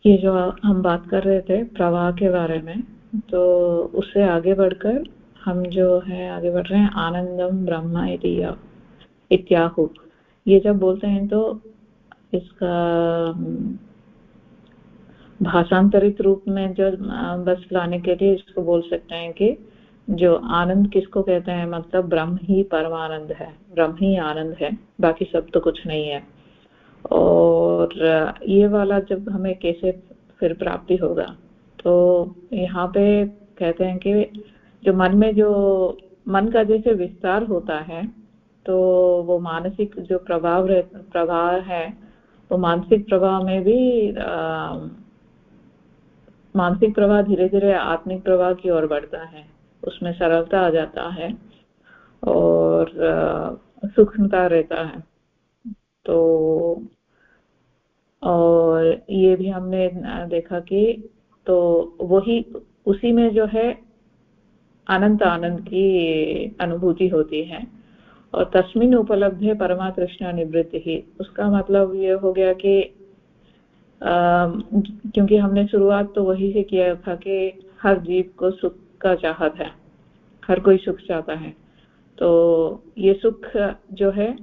ये जो हम बात कर रहे थे प्रवाह के बारे में तो उससे आगे बढ़कर हम जो है, आगे बढ़ रहे हैं, आनंदम ब्रह्मा इत्याहु। ये जब बोलते हैं तो इसका भाषांतरित रूप में जो बस लाने के लिए इसको बोल सकते हैं कि जो आनंद किसको कहते हैं? मतलब ब्रह्म ही परमानंद है ब्रह्म ही आनंद है बाकी सब तो कुछ नहीं है। और ये वाला जब हमें कैसे फिर प्राप्ति होगा? तो यहाँ पे कहते हैं कि जो मन में जो मन का जैसे विस्तार होता है तो वो मानसिक जो प्रभाव प्रभाव है वो मानसिक प्रभाव में भी आ, मानसिक प्रवाह धीरे धीरे आत्मिक प्रवाह की ओर बढ़ता है, उसमें सरलता आ जाता है और सूक्ष्मता रहता है। तो और ये भी हमने देखा कि तो वही, उसी में जो है, अनंत आनंद की अनुभूति होती है। और तस्मिन उपलब्ध है परमा तृष्णा निवृत्ति ही, उसका मतलब ये हो गया कि क्योंकि हमने शुरुआत तो वही से किया था कि हर जीव को सुख का चाहत है, हर कोई सुख चाहता है। तो ये सुख जो है,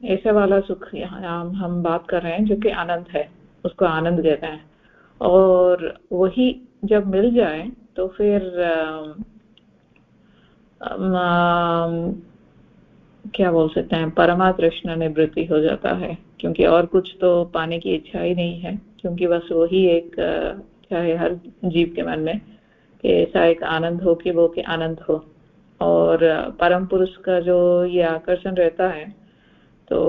ऐसे वाला सुख यहाँ हम बात कर रहे हैं जो कि आनंद है, उसको आनंद कहते हैं। और वही जब मिल जाए तो फिर क्या बोल सकते हैं परमा तृष्ण निवृत्ति हो जाता है, क्योंकि और कुछ तो पाने की इच्छा ही नहीं है, क्योंकि बस वही एक क्या है, हर जीव के मन में कि ऐसा एक आनंद हो कि वो कि आनंद हो। और परम पुरुष का जो ये आकर्षण रहता है तो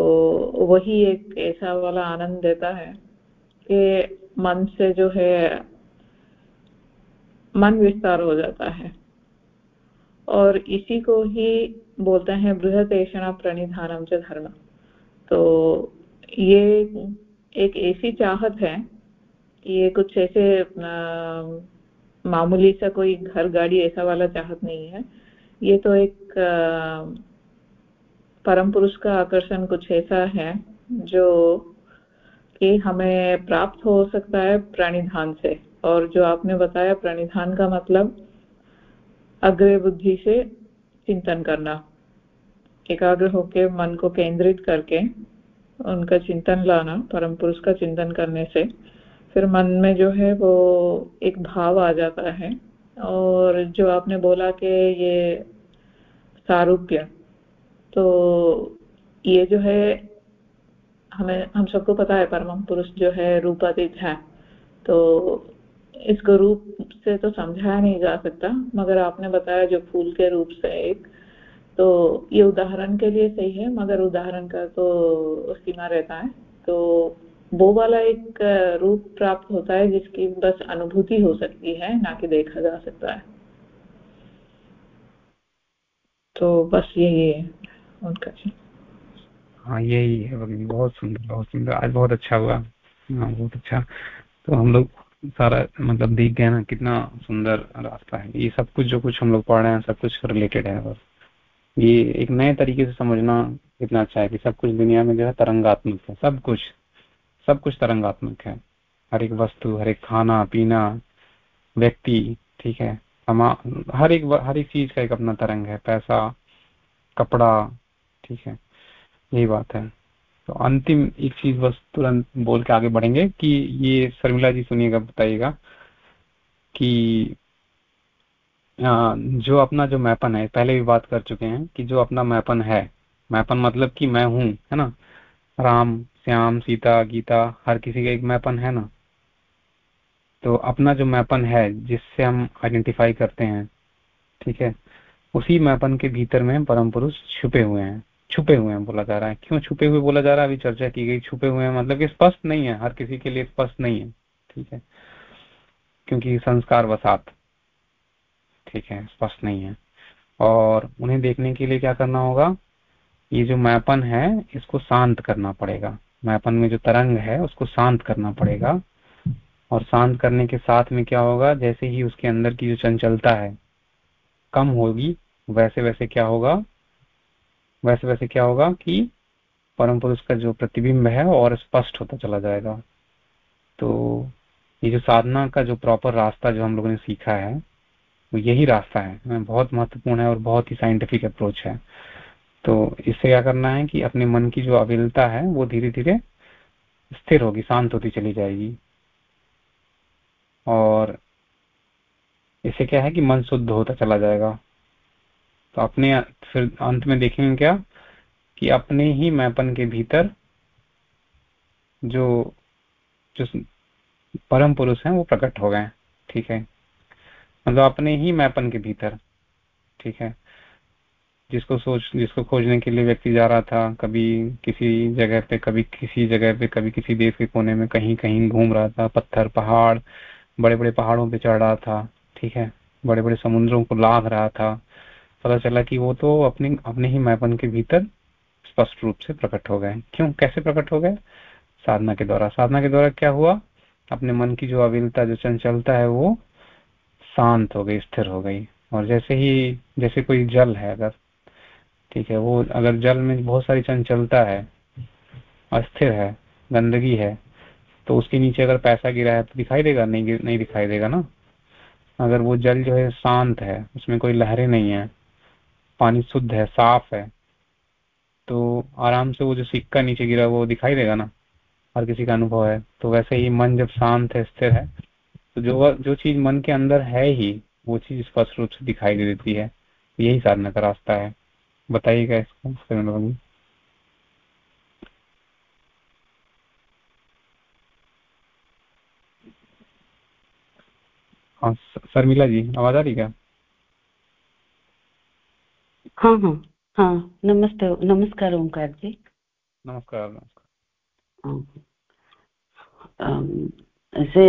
वही एक ऐसा वाला आनंद देता है कि मन से जो है, मन विस्तार हो जाता है। और इसी को ही बोलते हैं बृहत ऐसा प्रणिधानम च धर्म। तो ये एक ऐसी चाहत है ये कुछ ऐसे मामूली सा कोई घर गाड़ी ऐसा वाला चाहत नहीं है। ये तो एक परम पुरुष का आकर्षण कुछ ऐसा है जो कि हमें प्राप्त हो सकता है प्राणिधान से। और जो आपने बताया प्राणिधान का मतलब अग्र बुद्धि से चिंतन करना। एकाग्र होकर मन को केंद्रित करके उनका चिंतन लाना, परम पुरुष का चिंतन करने से, फिर मन में जो है वो एक भाव आ जाता है। और जो आपने बोला कि ये सारूप्य तो ये जो है, हमें, हम सबको पता है परम पुरुष जो है रूपातीत है। तो इसको रूप से तो समझाया नहीं जा सकता, मगर आपने बताया जो फूल के रूप से एक तो ये उदाहरण के लिए सही है, मगर उदाहरण का तो सीमा रहता है। तो वो वाला एक रूप प्राप्त होता है जिसकी बस अनुभूति हो सकती है, ना कि देखा जा सकता है। तो बस यही है उनका हाँ यही है, बहुत सुंदर बहुत सुंदर, आज बहुत अच्छा हुआ। हाँ बहुत अच्छा। तो हम लोग सारा मतलब देख गए ना, कितना सुंदर रास्ता है। ये सब कुछ जो कुछ हम लोग पढ़ रहे हैं, सब कुछ रिलेटेड है बस। ये एक नए तरीके से समझना कितना अच्छा है कि सब कुछ दुनिया में जो है तरंगात्मक है। सब कुछ सब कुछ तरंगात्मक है। हर एक वस्तु, हर एक खाना, पीना, व्यक्ति, ठीक है। समा, हर एक हर एक चीज़ का एक अपना तरंग है। पैसा, कपड़ा, ठीक है। यही बात है। तो अंतिम एक चीज़ बस तुरंत बोल के आगे बढ़ेंगे कि ये शर्मिला जी सुनिएगा, बताइएगा कि जो अपना जो मैपन है, पहले भी बात कर चुके हैं कि जो अपना मैपन है, मैपन मतलब कि मैं हूँ, है ना? राम, श्याम, सीता, गीता, हर किसी का एक मैपन है ना? तो अपना जो मैपन है, जिससे हम आइडेंटिफाई करते हैं, ठीक है? उसी मैपन के भीतर में परम पुरुष छुपे हुए हैं। छुपे हुए हैं बोला जा रहा है। क्यों छुपे हुए बोला जा रहा है? अभी चर्चा की गई, छुपे हुए हैं मतलब कि स्पष्ट नहीं है, हर किसी के लिए स्पष्ट नहीं है, ठीक है? क्योंकि संस्कार वसात, ठीक है, स्पष्ट नहीं है। और उन्हें देखने के लिए क्या करना होगा? ये जो मैपन है, इसको शांत करना पड़ेगा। मैपन में जो तरंग है, उसको शांत करना पड़ेगा। और शांत करने के साथ में क्या होगा? जैसे ही उसके अंदर की जो चंचलता है, कम होगी वैसे वैसे क्या होगा? वैसे वैसे क्या होगा कि परम पुरुष का जो प्रतिबिंब है और स्पष्ट होता चला जाएगा। तो ये जो साधना का जो प्रॉपर रास्ता जो हम लोगों ने सीखा है, वो यही रास्ता है। बहुत महत्वपूर्ण है और बहुत ही साइंटिफिक अप्रोच है। तो इससे क्या करना है कि अपने मन की जो अविलता है, वो धीरे धीरे स्थिर होगी, शांत होती चली जाएगी। और इससे क्या है कि मन शुद्ध होता चला जाएगा। तो अपने फिर अंत में देखेंगे क्या? कि अपने ही मैपन के भीतर जो जो परम पुरुष हैं, वो प्रकट हो गए ठीक है? मतलब अपने ही मैपन के भीतर, ठीक है? जिसको सोच, जिसको खोजने के लिए व्यक्ति जा रहा था, कभी किसी जगह पे, कभी किसी जगह पे, कभी किसी देश के कोने में कहीं कहीं घूम रहा था, पत्थर, पहाड़ बड़े बड़े पहाड़ों पे चढ़ रहा था, ठीक है? बड़े बड़े समुद्रों को लाभ रहा था पता चला कि वो तो अपने अपने ही मैपन के भीतर स्पष्ट रूप से प्रकट हो गए। क्यों? कैसे प्रकट हो गए? साधना के द्वारा। साधना के द्वारा क्या हुआ? अपने मन की जो अविलता, जो चंचलता है, वो शांत हो गई, स्थिर हो गई। और जैसे ही, जैसे कोई जल है अगर, ठीक है, वो अगर जल में बहुत सारी चंचलता है, अस्थिर है, गंदगी है तो उसके नीचे अगर पैसा गिरा है तो दिखाई देगा? नहीं नहीं दिखाई देगा ना? अगर वो जल जो है शांत है, उसमें कोई लहरें नहीं है पानी शुद्ध है, साफ़ है। तो आराम से वो जो सिक्का नीचे गिरा वो दिखाई देगा ना, हर किसी का अनुभव है। तो वैसे ही मन जब शांत है, स्थिर है तो जो जो चीज़ मन के अंदर है ही, वो चीज़ स्पष्ट रूप से दिखाई दे देती है। यही साधना का रास्ता है। बताइएगा इसको हाँ शर्मिला जी, आवाज़ आ रही क्या? हाँ हाँ। हाँ नमस्ते नमस्कार ओंकार जी। नमस्कार नमस्कार। ऐसे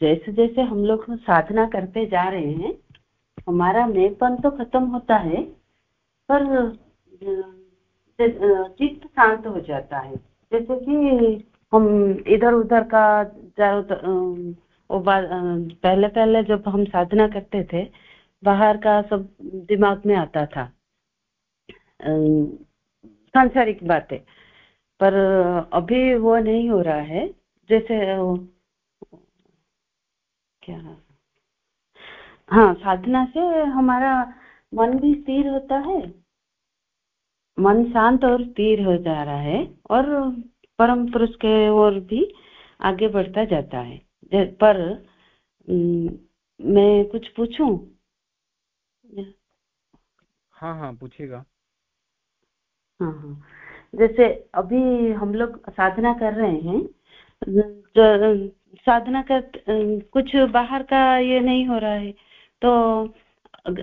जैसे जैसे हम लोग साधना करते जा रहे हैं हमारा मेपन तो खत्म होता है पर चित्त शांत हो जाता है। जैसे कि हम इधर उधर का चारों पहले पहले जब हम साधना करते थे बाहर का सब दिमाग में आता था। सांसारिक बातें। पर अभी वो नहीं हो रहा है। जैसे, क्या? हाँ साधना से हमारा मन भी स्थिर होता है। मन शांत और स्थिर हो जा रहा है और परम पुरुष के ओर भी आगे बढ़ता जाता है। पर मैं कुछ पूछूँ? हाँ हाँ पूछिएगा। हाँ हाँ। जैसे अभी हम लोग साधना कर रहे हैं साधना कर कुछ बाहर का ये नहीं हो रहा है तो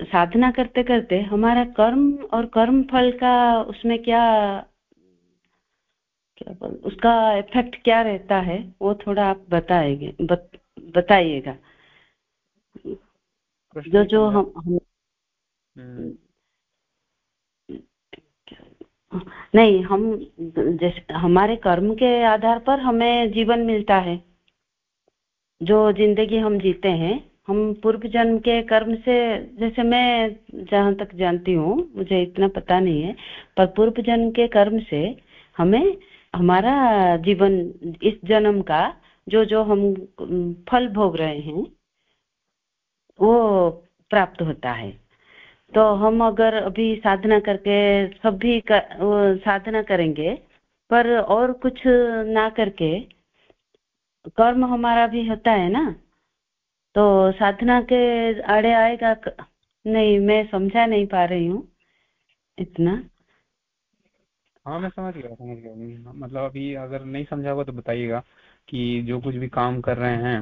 साधना करते करते हमारा कर्म और कर्म फल का उसमें क्या क्या बोल उसका इफ़ेक्ट क्या रहता है वो थोड़ा आप बताएँगे बत, बताइएगा। जो जो हम, हम नहीं, हम जैसे हमारे कर्म के आधार पर हमें जीवन मिलता है। जो ज़िंदगी हम जीते हैं, हम पूर्व जन्म के कर्म से, जैसे मैं जहाँ तक जानती हूँ, मुझे इतना पता नहीं है, पर पूर्व जन्म के कर्म से हमें, हमारा जीवन, इस जन्म का जो जो हम फल भोग रहे हैं, वो प्राप्त होता है। तो हम अगर अभी साधना करके सभी कर, साधना करेंगे पर और कुछ ना करके कर्म हमारा भी होता है ना तो साधना के आड़े आएगा नहीं मैं समझा नहीं पा रही हूँ इतना हाँ मैं समझ गया समझ गया मतलब अभी अगर नहीं समझा हुआ तो बताइएगा कि जो कुछ भी काम कर रहे हैं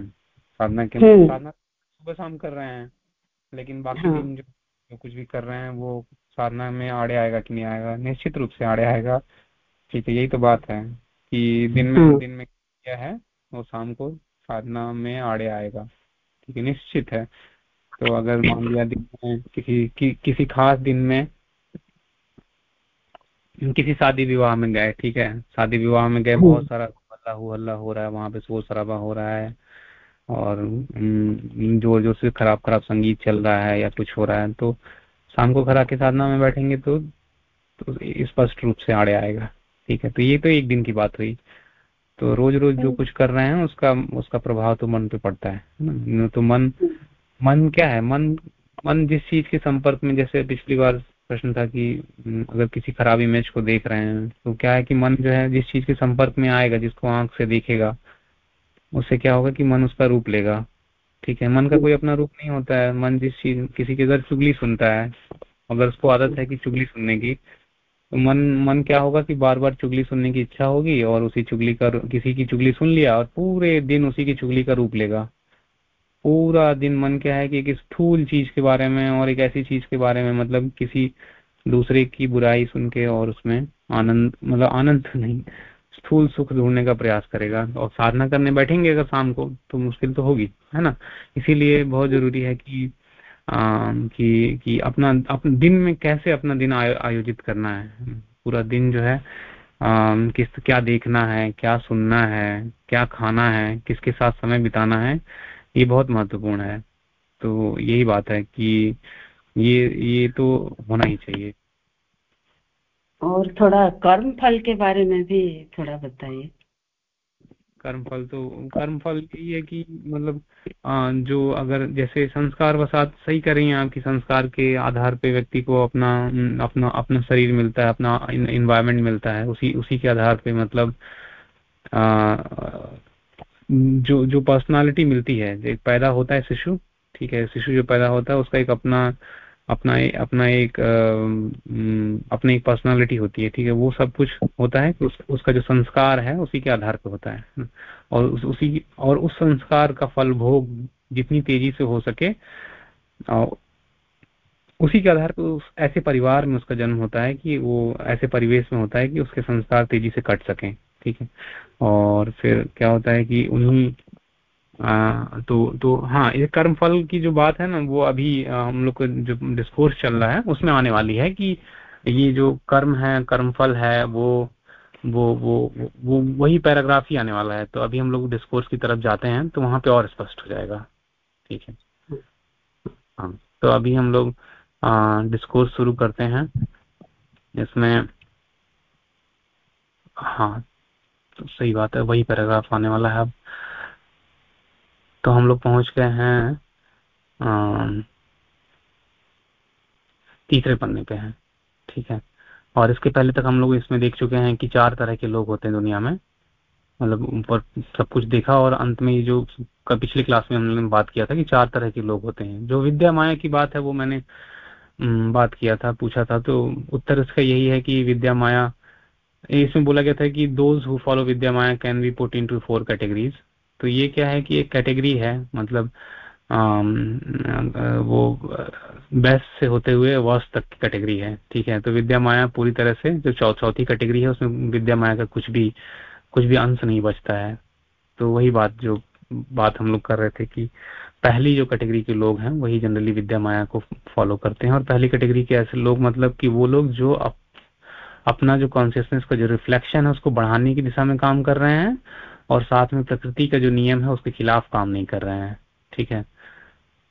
साधना के हम्म। साधना सुबह शाम कर रहे हैं लेकिन बाकी हाँ। दिन जो जो कुछ भी कर रहे हैं वो साधना में आड़े आएगा कि नहीं आएगा? निश्चित रूप से आड़े आएगा। ठीक है यही तो बात है कि दिन में हाँ। दिन में क्या है वो शाम को साधना में आड़े आएगा। ठीक है निश्चित है। तो अगर मान लिया दिन में किसी कि, किसी खास दिन में किसी शादी विवाह में गए ठीक है? शादी विवाह में गए बहुत सारा हल्ला हो हल्ला हो रहा है वहाँ पे शोर शराबा हो रहा है। और ज़ोर ज़ोर से खराब खराब संगीत चल रहा है या कुछ हो रहा है तो शाम को खरा के साधना में बैठेंगे तो तो स्पष्ट रूप से आड़े आएगा। ठीक है तो ये तो एक दिन की बात हुई तो रोज रोज जो कुछ कर रहे हैं, उसका उसका प्रभाव तो मन पे पड़ता है ना? तो मन मन क्या है? मन मन जिस चीज़ के संपर्क में, जैसे पिछली बार प्रश्न था कि अगर किसी खराब इमेज को देख रहे हैं तो क्या है कि मन जो है, जिस चीज़ के संपर्क में आएगा, जिसको आँख से देखेगा उससे क्या होगा कि मन उसका रूप लेगा। ठीक है, मन का कोई अपना रूप नहीं होता है। मन जिस चीज़, किसी के अगर चुगली सुनता है, अगर उसको आदत है कि चुगली सुनने की तो मन मन क्या होगा कि बार बार चुगली सुनने की इच्छा होगी और उसी चुगली का किसी की चुगली सुन लिया और पूरे दिन उसी की चुगली का रूप लेगा। पूरा दिन मन क्या है कि एक स्थूल चीज़ के बारे में और एक ऐसी चीज़ के बारे में मतलब किसी दूसरे की बुराई सुन के और उसमें आनंद मतलब आनंद नहीं स्थूल सुख ढूँढने का प्रयास करेगा और साधना करने बैठेंगे अगर शाम को तो मुश्किल तो होगी है ना? इसीलिए बहुत ज़रूरी है कि आ, कि कि अपना अपने दिन में कैसे अपना दिन आयो, आयोजित करना है? पूरा दिन जो है आ, किस क्या देखना है क्या सुनना है क्या खाना है किसके साथ समय बिताना है ये बहुत महत्वपूर्ण है। तो यही बात है कि ये ये तो होना ही चाहिए। और थोड़ा कर्म फल के बारे में भी थोड़ा बताइए। कर्म फल तो कर्म फल ये है कि मतलब जो अगर जैसे संस्कार वसात सही करें आपकी संस्कार के आधार पे व्यक्ति को अपना अपना अपना शरीर मिलता है अपना इन्वायरमेंट मिलता है उसी उसी के आधार पे मतलब आ, जो जो पर्सनालिटी मिलती है पैदा होता है शिशु ठीक है शिशु जो पैदा होता है उसका एक अपना अपना अपना एक अपनी एक पर्सनालिटी होती है ठीक है? वो सब कुछ होता है उस, उसका जो संस्कार है उसी के आधार पर होता है और उस, उसी और उस संस्कार का फल भोग जितनी तेज़ी से हो सके उसी के आधार पर उस ऐसे परिवार में उसका जन्म होता है कि वो ऐसे परिवेश में होता है कि उसके संस्कार तेज़ी से कट सकें ठीक है? और फिर क्या होता है कि उन्हीं तो तो हाँ ये कर्म फल की जो बात है ना, वो अभी हम लोग को जो डिस्कोर्स चल रहा है, उसमें आने वाली है कि ये जो कर्म है कर्म फल है, वो वो वो वो, वही पैराग्राफ ही आने वाला है। तो अभी हम लोग डिस्कोर्स की तरफ़ जाते हैं तो वहाँ पे और स्पष्ट हो जाएगा। ठीक है? हाँ तो अभी हम लोग डिस्कोर्स शुरू करते हैं। इसमें हाँ तो सही बात है, वही पैराग्राफ आने वाला है अब। तो हम लोग पहुँच गए हैं तीसरे पन्ने पे हैं, ठीक है। और इसके पहले तक हम लोग इसमें देख चुके हैं कि चार तरह के लोग होते हैं दुनिया में। मतलब ऊपर सब कुछ देखा और अंत में जो पिछली क्लास में हमने बात किया था कि चार तरह के लोग होते हैं। जो विद्या माया की बात है वो मैंने बात किया था, पूछा था। तो उत्तर इसका यही है कि विद्या माया, इसमें बोला गया था कि those who follow Vidya Maya can be put into four categories तो ये क्या है कि एक कैटेगरी है मतलब वो बेस्ट से होते हुए वर्ष तक की कैटेगरी है ठीक है? तो विद्या माया पूरी तरह से जो चौथी कैटेगरी है उसमें विद्या माया का कुछ भी कुछ भी अंश नहीं बचता है। तो वही बात जो बात हम लोग कर रहे थे कि पहली जो कैटेगरी के लोग हैं वही जनरली विद्या माया को फॉलो करते हैं। और पहली कैटेगरी के ऐसे लोग मतलब कि वो लोग जो अप, अपना जो कॉन्सियसनेस का जो रिफ्लेक्शन है उसको बढ़ाने की दिशा में काम कर रहे हैं। और साथ में प्रकृति का जो नियम है उसके खिलाफ काम नहीं कर रहे हैं। ठीक है?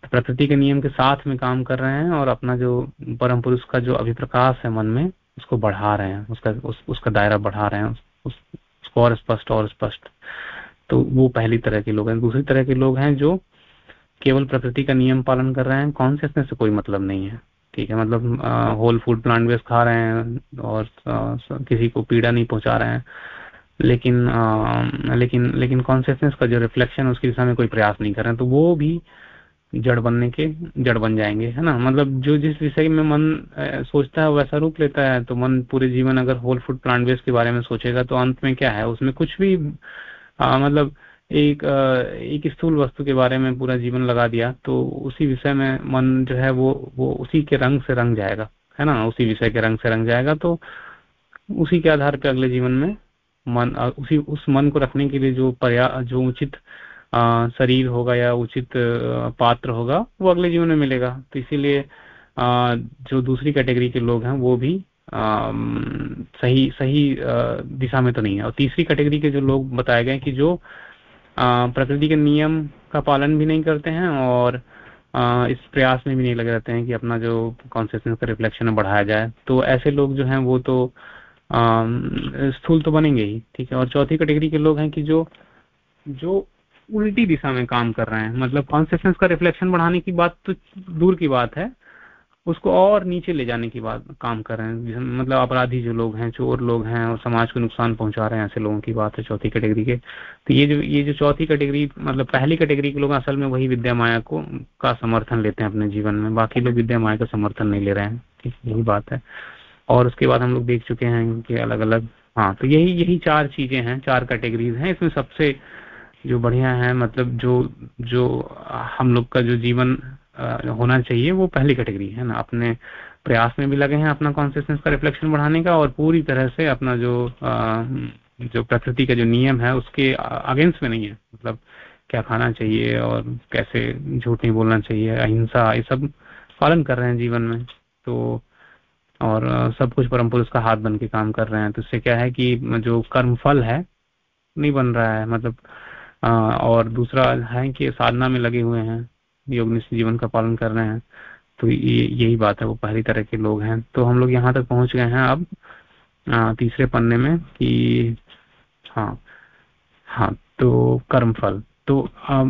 तो प्रकृति के नियम के साथ में काम कर रहे हैं और अपना जो परम पुरुष का जो अभिप्रकाश है मन में उसको बढ़ा रहे हैं। उसका उस, उसका दायरा बढ़ा रहे हैं। उस, उस, उसको और स्पष्ट और स्पष्ट। तो वो पहली तरह के लोग हैं। दूसरी तरह के लोग हैं जो केवल प्रकृति का नियम पालन कर रहे हैं। कॉन्सियसनेस से कोई मतलब नहीं है। ठीक है? मतलब होल फ़ूड प्लांट बेस्ड खा रहे हैं और आ, किसी को पीड़ा नहीं पहुँचा रहे हैं। लेकिन आ, लेकिन लेकिन कॉन्सियसनेस का जो रिफ्लेक्शन है उसकी दिशा में कोई प्रयास नहीं कर रहे तो वो भी जड़ बनने के जड़ बन जाएँगे है ना? मतलब जो जिस विषय में मन ए, सोचता है वैसा रूप लेता है तो मन पूरे जीवन अगर होल फ़ूड प्लांट बेस के बारे में सोचेगा तो अंत में क्या है? उसमें कुछ भी आ, मतलब एक आ, एक स्थूल वस्तु के बारे में पूरा जीवन लगा दिया तो उसी विषय में मन जो है वो वो उसी के रंग से रंग जाएगा है ना? उसी विषय के रंग से रंग जाएगा तो उसी के आधार पर अगले जीवन में मन उसी उस मन को रखने के लिए जो पर्या जो उचित शरीर होगा या उचित पात्र होगा वो अगले जीवन में मिलेगा। तो इसीलिए जो दूसरी कैटेगरी के लोग हैं वो भी आ, सही सही दिशा में तो नहीं है। और तीसरी कैटेगरी के जो लोग बताए गए कि जो प्रकृति के नियम का पालन भी नहीं करते हैं और आ, इस प्रयास में भी नहीं लगे रहते हैं कि अपना जो कॉन्सियसनेस का रिफ्लेक्शन बढ़ाया जाए तो ऐसे लोग जो हैं वो तो स्थूल तो बनेंगे ही, ठीक है? और चौथी कैटेगरी के लोग हैं कि जो जो उल्टी दिशा में काम कर रहे हैं। मतलब कॉन्सियसनेस का रिफ्लेक्शन बढ़ाने की बात तो दूर की बात है, उसको और नीचे ले जाने की बात, काम कर रहे हैं। मतलब अपराधी जो लोग हैं, चोर लोग हैं, और समाज को नुकसान पहुँचा रहे हैं, ऐसे लोगों की बात है चौथी कैटेगरी के। तो ये जो ये जो चौथी कैटेगरी मतलब पहली कैटेगरी के लोग असल में वही विद्या माया को, का समर्थन लेते हैं अपने जीवन में। बाकी लोग विद्या माया का समर्थन नहीं ले रहे हैं यही बात है। और उसके बाद हम लोग देख चुके हैं कि अलग अलग हाँ तो यही यही चार चीज़ें हैं, चार कैटेगरीज हैं। इसमें सबसे जो बढ़िया है मतलब जो जो हम लोग का जो जीवन होना चाहिए, वो पहली कैटेगरी है ना। अपने प्रयास में भी लगे हैं अपना कॉन्सियसनेस का रिफ्लेक्शन बढ़ाने का और पूरी तरह से अपना जो जो प्रकृति का जो नियम है, उसके अगेंस्ट में नहीं है। मतलब क्या खाना चाहिए और कैसे झूठ नहीं बोलना चाहिए, अहिंसा, ये सब पालन कर रहे हैं जीवन में। तो और सब कुछ परम पुरुष का हाथ बन के काम कर रहे हैं। तो इससे क्या है कि जो कर्म फल है नहीं बन रहा है। मतलब और दूसरा है कि साधना में लगे हुए हैं योग जीवन का पालन कर रहे हैं। तो ये यही बात है वो पहली तरह के लोग हैं। तो हम लोग यहाँ तक पहुँच गए हैं अब आ, तीसरे पन्ने में कि हाँ हाँ तो कर्म फल तो आ,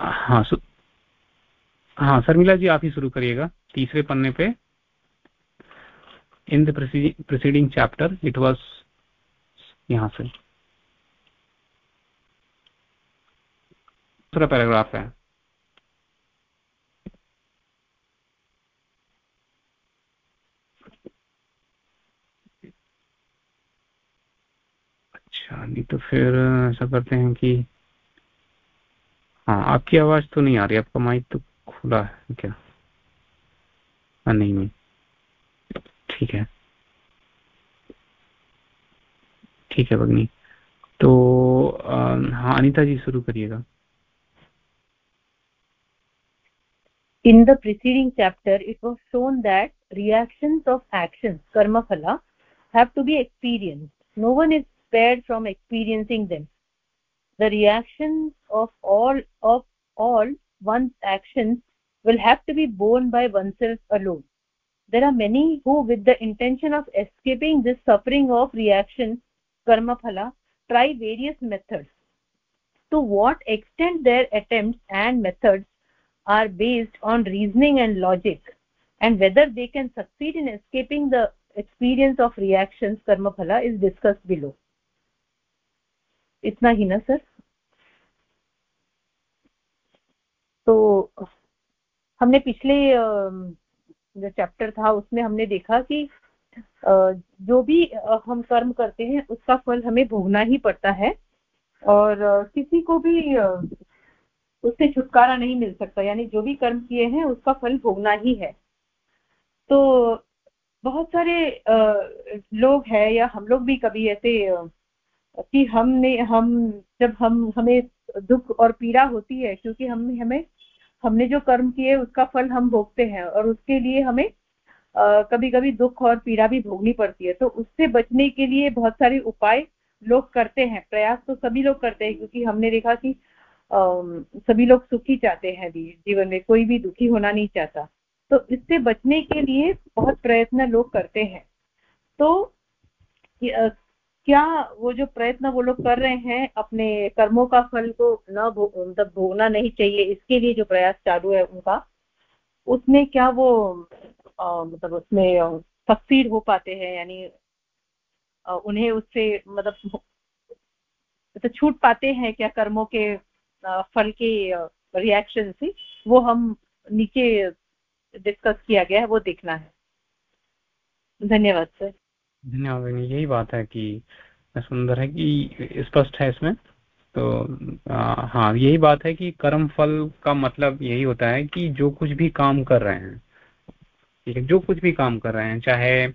हाँ सु, हाँ शर्मिला जी आप ही शुरू करिएगा। तीसरे पन्ने पे in the proceeding chapter it was यहाँ से। दूसरा पैराग्राफ है। अच्छा नहीं तो फिर ऐसा करते हैं कि हाँ आपकी आवाज़ तो नहीं आ रही, आपका माइक तो खुला है क्या? हाँ नहीं नहीं ठीक है ठीक है भगनी तो हाँ अनिता जी शुरू करिएगा in the preceding chapter it was shown that reactions of actions karma phala have to be experienced no one is spared from experiencing them the reactions of all of all one's actions will have to be borne by oneself alone. There are many who with the intention of escaping this suffering of reactions karma phala try various methods. To what extent their attempts and methods are based on reasoning and logic and whether they can succeed in escaping the experience of reactions karma phala is discussed below. Itna hi na sir? तो हमने पिछले जो chapter था, उसमें हमने देखा कि जो भी हम कर्म करते हैं, उसका फल हमें भोगना ही पड़ता है। और किसी को भी उससे छुटकारा नहीं मिल सकता। यानी जो भी कर्म किए हैं, उसका फल भोगना ही है। तो बहुत सारे लोग हैं, या हम लोग भी कभी ऐसे कि हमने, हम, जब हम, हमें दुख और पीड़ा होती है, क्योंकि हम, हमें हमने जो कर्म किए उसका फल हम भोगते हैं और उसके लिए हमें कभी कभी दुख और पीड़ा भी भोगनी पड़ती है। तो उससे बचने के लिए बहुत सारे उपाय लोग करते हैं। प्रयास तो सभी लोग करते हैं क्योंकि हमने देखा कि सभी लोग सुखी चाहते हैं जीवन में, कोई भी दुखी होना नहीं चाहता। तो इससे बचने के लिए बहुत प्रयत्न लोग करते हैं। तो क्या वो जो प्रयत्न वो लोग कर रहे हैं अपने कर्मों का फल को न मतलब भो, भोगना नहीं चाहिए इसके लिए जो प्रयास चालू है उनका उसमें क्या वो मतलब उसमें सक्सीड हो पाते हैं यानी उन्हें उससे मतलब तो छूट पाते हैं क्या कर्मों के फल के रिएक्शन से वो हम नीचे डिस्कस किया गया है वो देखना है। धन्यवाद सर धन्यवाद यही बात है कि सुंदर है कि स्पष्ट है इसमें। तो आ, हाँ यही बात है कि कर्म फल का मतलब यही होता है कि जो कुछ भी काम कर रहे हैं ठीक है जो कुछ भी काम कर रहे हैं चाहे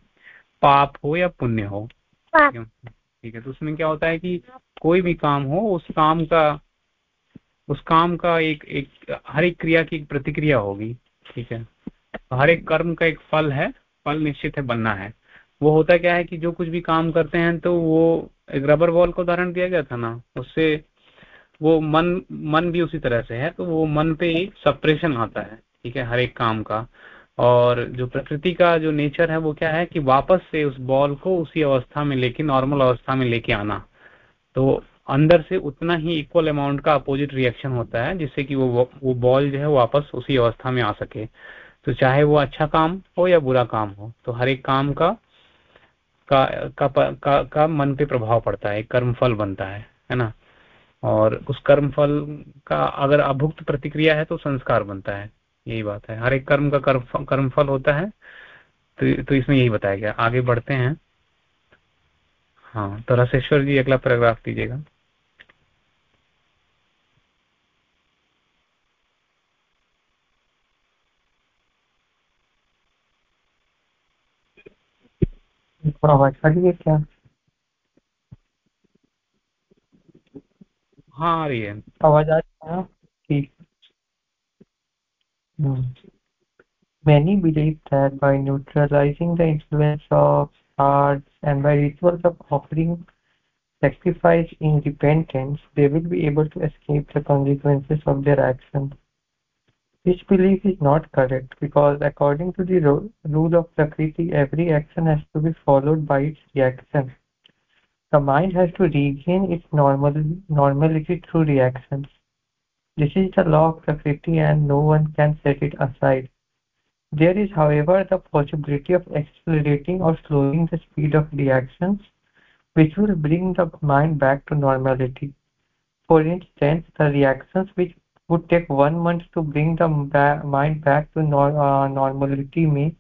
पाप हो या पुण्य हो ठीक है तो उसमें क्या होता है कि कोई भी काम हो उस काम का उस काम का एक एक हर एक क्रिया की एक प्रतिक्रिया होगी ठीक है। हर एक कर्म का एक फल है फल निश्चित है बनना है। वो होता क्या है कि जो कुछ भी काम करते हैं तो वो एक रबर बॉल को उदाहरण दिया गया था ना, उससे वो मन मन भी उसी तरह से है तो वो मन पे एक सप्रेशन आता है, ठीक है, हर एक काम का। और जो प्रकृति का जो नेचर है वो क्या है कि वापस से उस बॉल को उसी अवस्था में लेके नॉर्मल अवस्था में लेके आना। तो अंदर से उतना ही इक्वल अमाउंट का अपोजिट रिएक्शन होता है, जिससे कि वो वो बॉल जो है वापस उसी अवस्था में आ सके। तो चाहे वो अच्छा काम हो या बुरा काम हो तो हर एक काम का का का, का, का मन पे प्रभाव पड़ता है कर्म फल बनता है है ना? और उस कर्म फल का अगर अभुक्त प्रतिक्रिया है तो संस्कार बनता है यही बात है। हर एक कर्म का कर्म कर्म फल होता है तो, तो इसमें यही बताया गया। आगे बढ़ते हैं। हाँ तो रसेश्वर जी अगला पैराग्राफ दीजिएगा। आवाज आ रही है क्या हाँ आ रही है आवाज आ रही है ठीक Many believe that by neutralizing the influence of arts and by rituals of offering sacrifice in repentance, they will be able to escape the consequences of their actions. This belief is not correct because according to the rule of Prakriti, every action has to be followed by its reaction. The mind has to regain its normal, normality through reactions. This is the law of Prakriti and no one can set it aside. There is, however, the possibility of accelerating or slowing the speed of reactions, which will bring the mind back to normality. For instance, the reactions which would take one month to bring the mind back to nor uh, normality may,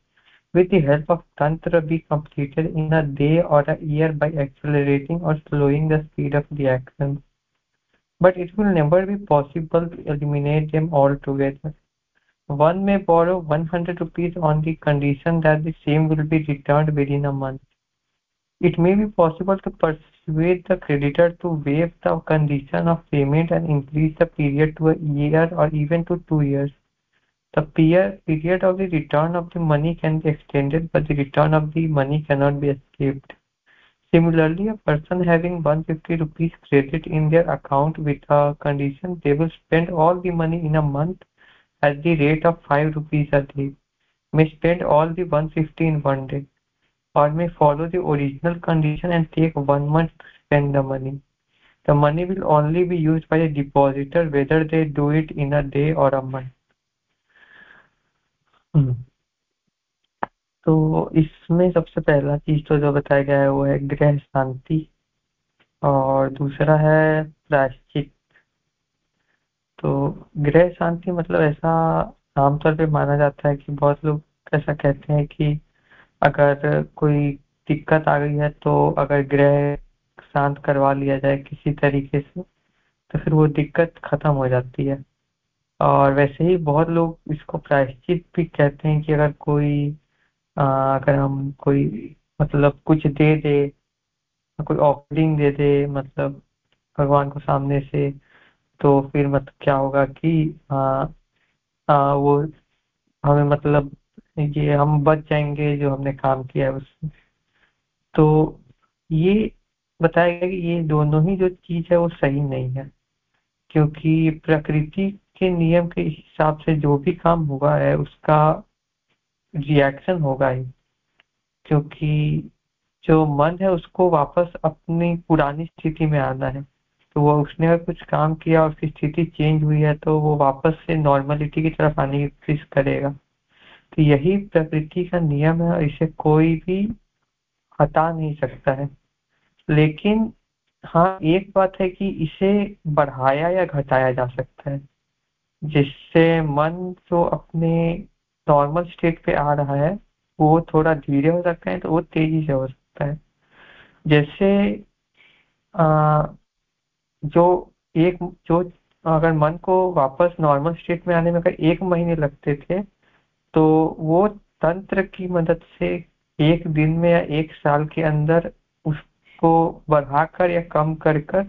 with the help of Tantra, be completed in a day or a year by accelerating or slowing the speed of the action. But it will never be possible to eliminate them altogether. One may borrow 100 rupees on the condition that the same will be returned within a month. It may be possible to persuade the creditor to waive the condition of payment and increase the period to a year or even to two years. The period of the return of the money can be extended, but the return of the money cannot be escaped. Similarly, a person having 150 rupees credit in their account with a condition they will spend all the money in a month at the rate of 5 rupees a day, may spend all the 150 in one day or may follow the original condition and take one month spend the money. The money will only be used by the depositor whether they do it in a day or a month. Hmm. तो इसमें सबसे पहला चीज़ तो जो बताया गया है वो है ग्रह शांति और दूसरा है प्रायश्चित तो गृह शांति मतलब ऐसा आमतौर पे माना जाता है कि बहुत लोग ऐसा कहते हैं कि अगर कोई दिक्कत आ गई है तो अगर ग्रह शांत करवा लिया जाए किसी तरीके से तो फिर वो दिक्कत खत्म हो जाती है। और वैसे ही बहुत लोग इसको प्रायश्चित भी कहते हैं कि अगर कोई आ, अगर हम कोई मतलब कुछ दे दे कोई ऑफरिंग दे दे मतलब भगवान को सामने से तो फिर मत क्या होगा कि आ, आ, वो हमें मतलब ये हम बच जाएँगे, जो हमने काम किया है उसमें। तो ये बताया गया कि ये दोनों ही जो चीज़ है, वो सही नहीं है। क्योंकि प्रकृति के नियम के हिसाब से जो भी काम हुआ है, उसका रिएक्शन होगा ही। क्योंकि जो मन है, उसको वापस अपनी पुरानी स्थिति में आना है। तो वो उसने अगर कुछ काम किया और उसकी स्थिति चेंज हुई है तो वो वापस से नॉर्मलिटी की तरफ़ आने की कोशिश करेगा। तो यही प्रकृति का नियम है और इसे कोई भी हटा नहीं सकता है। लेकिन हाँ एक बात है कि इसे बढ़ाया या घटाया जा सकता है जिससे मन जो अपने नॉर्मल स्टेट पे आ रहा है वो थोड़ा धीरे हो सकता है तो वो तेज़ी से हो सकता है। जैसे आ, जो एक जो अगर मन को वापस नॉर्मल स्टेट में आने में अगर एक महीने लगते थे तो वो तंत्र की मदद से एक दिन में या एक साल के अंदर उसको बढ़ाकर या कम कर कर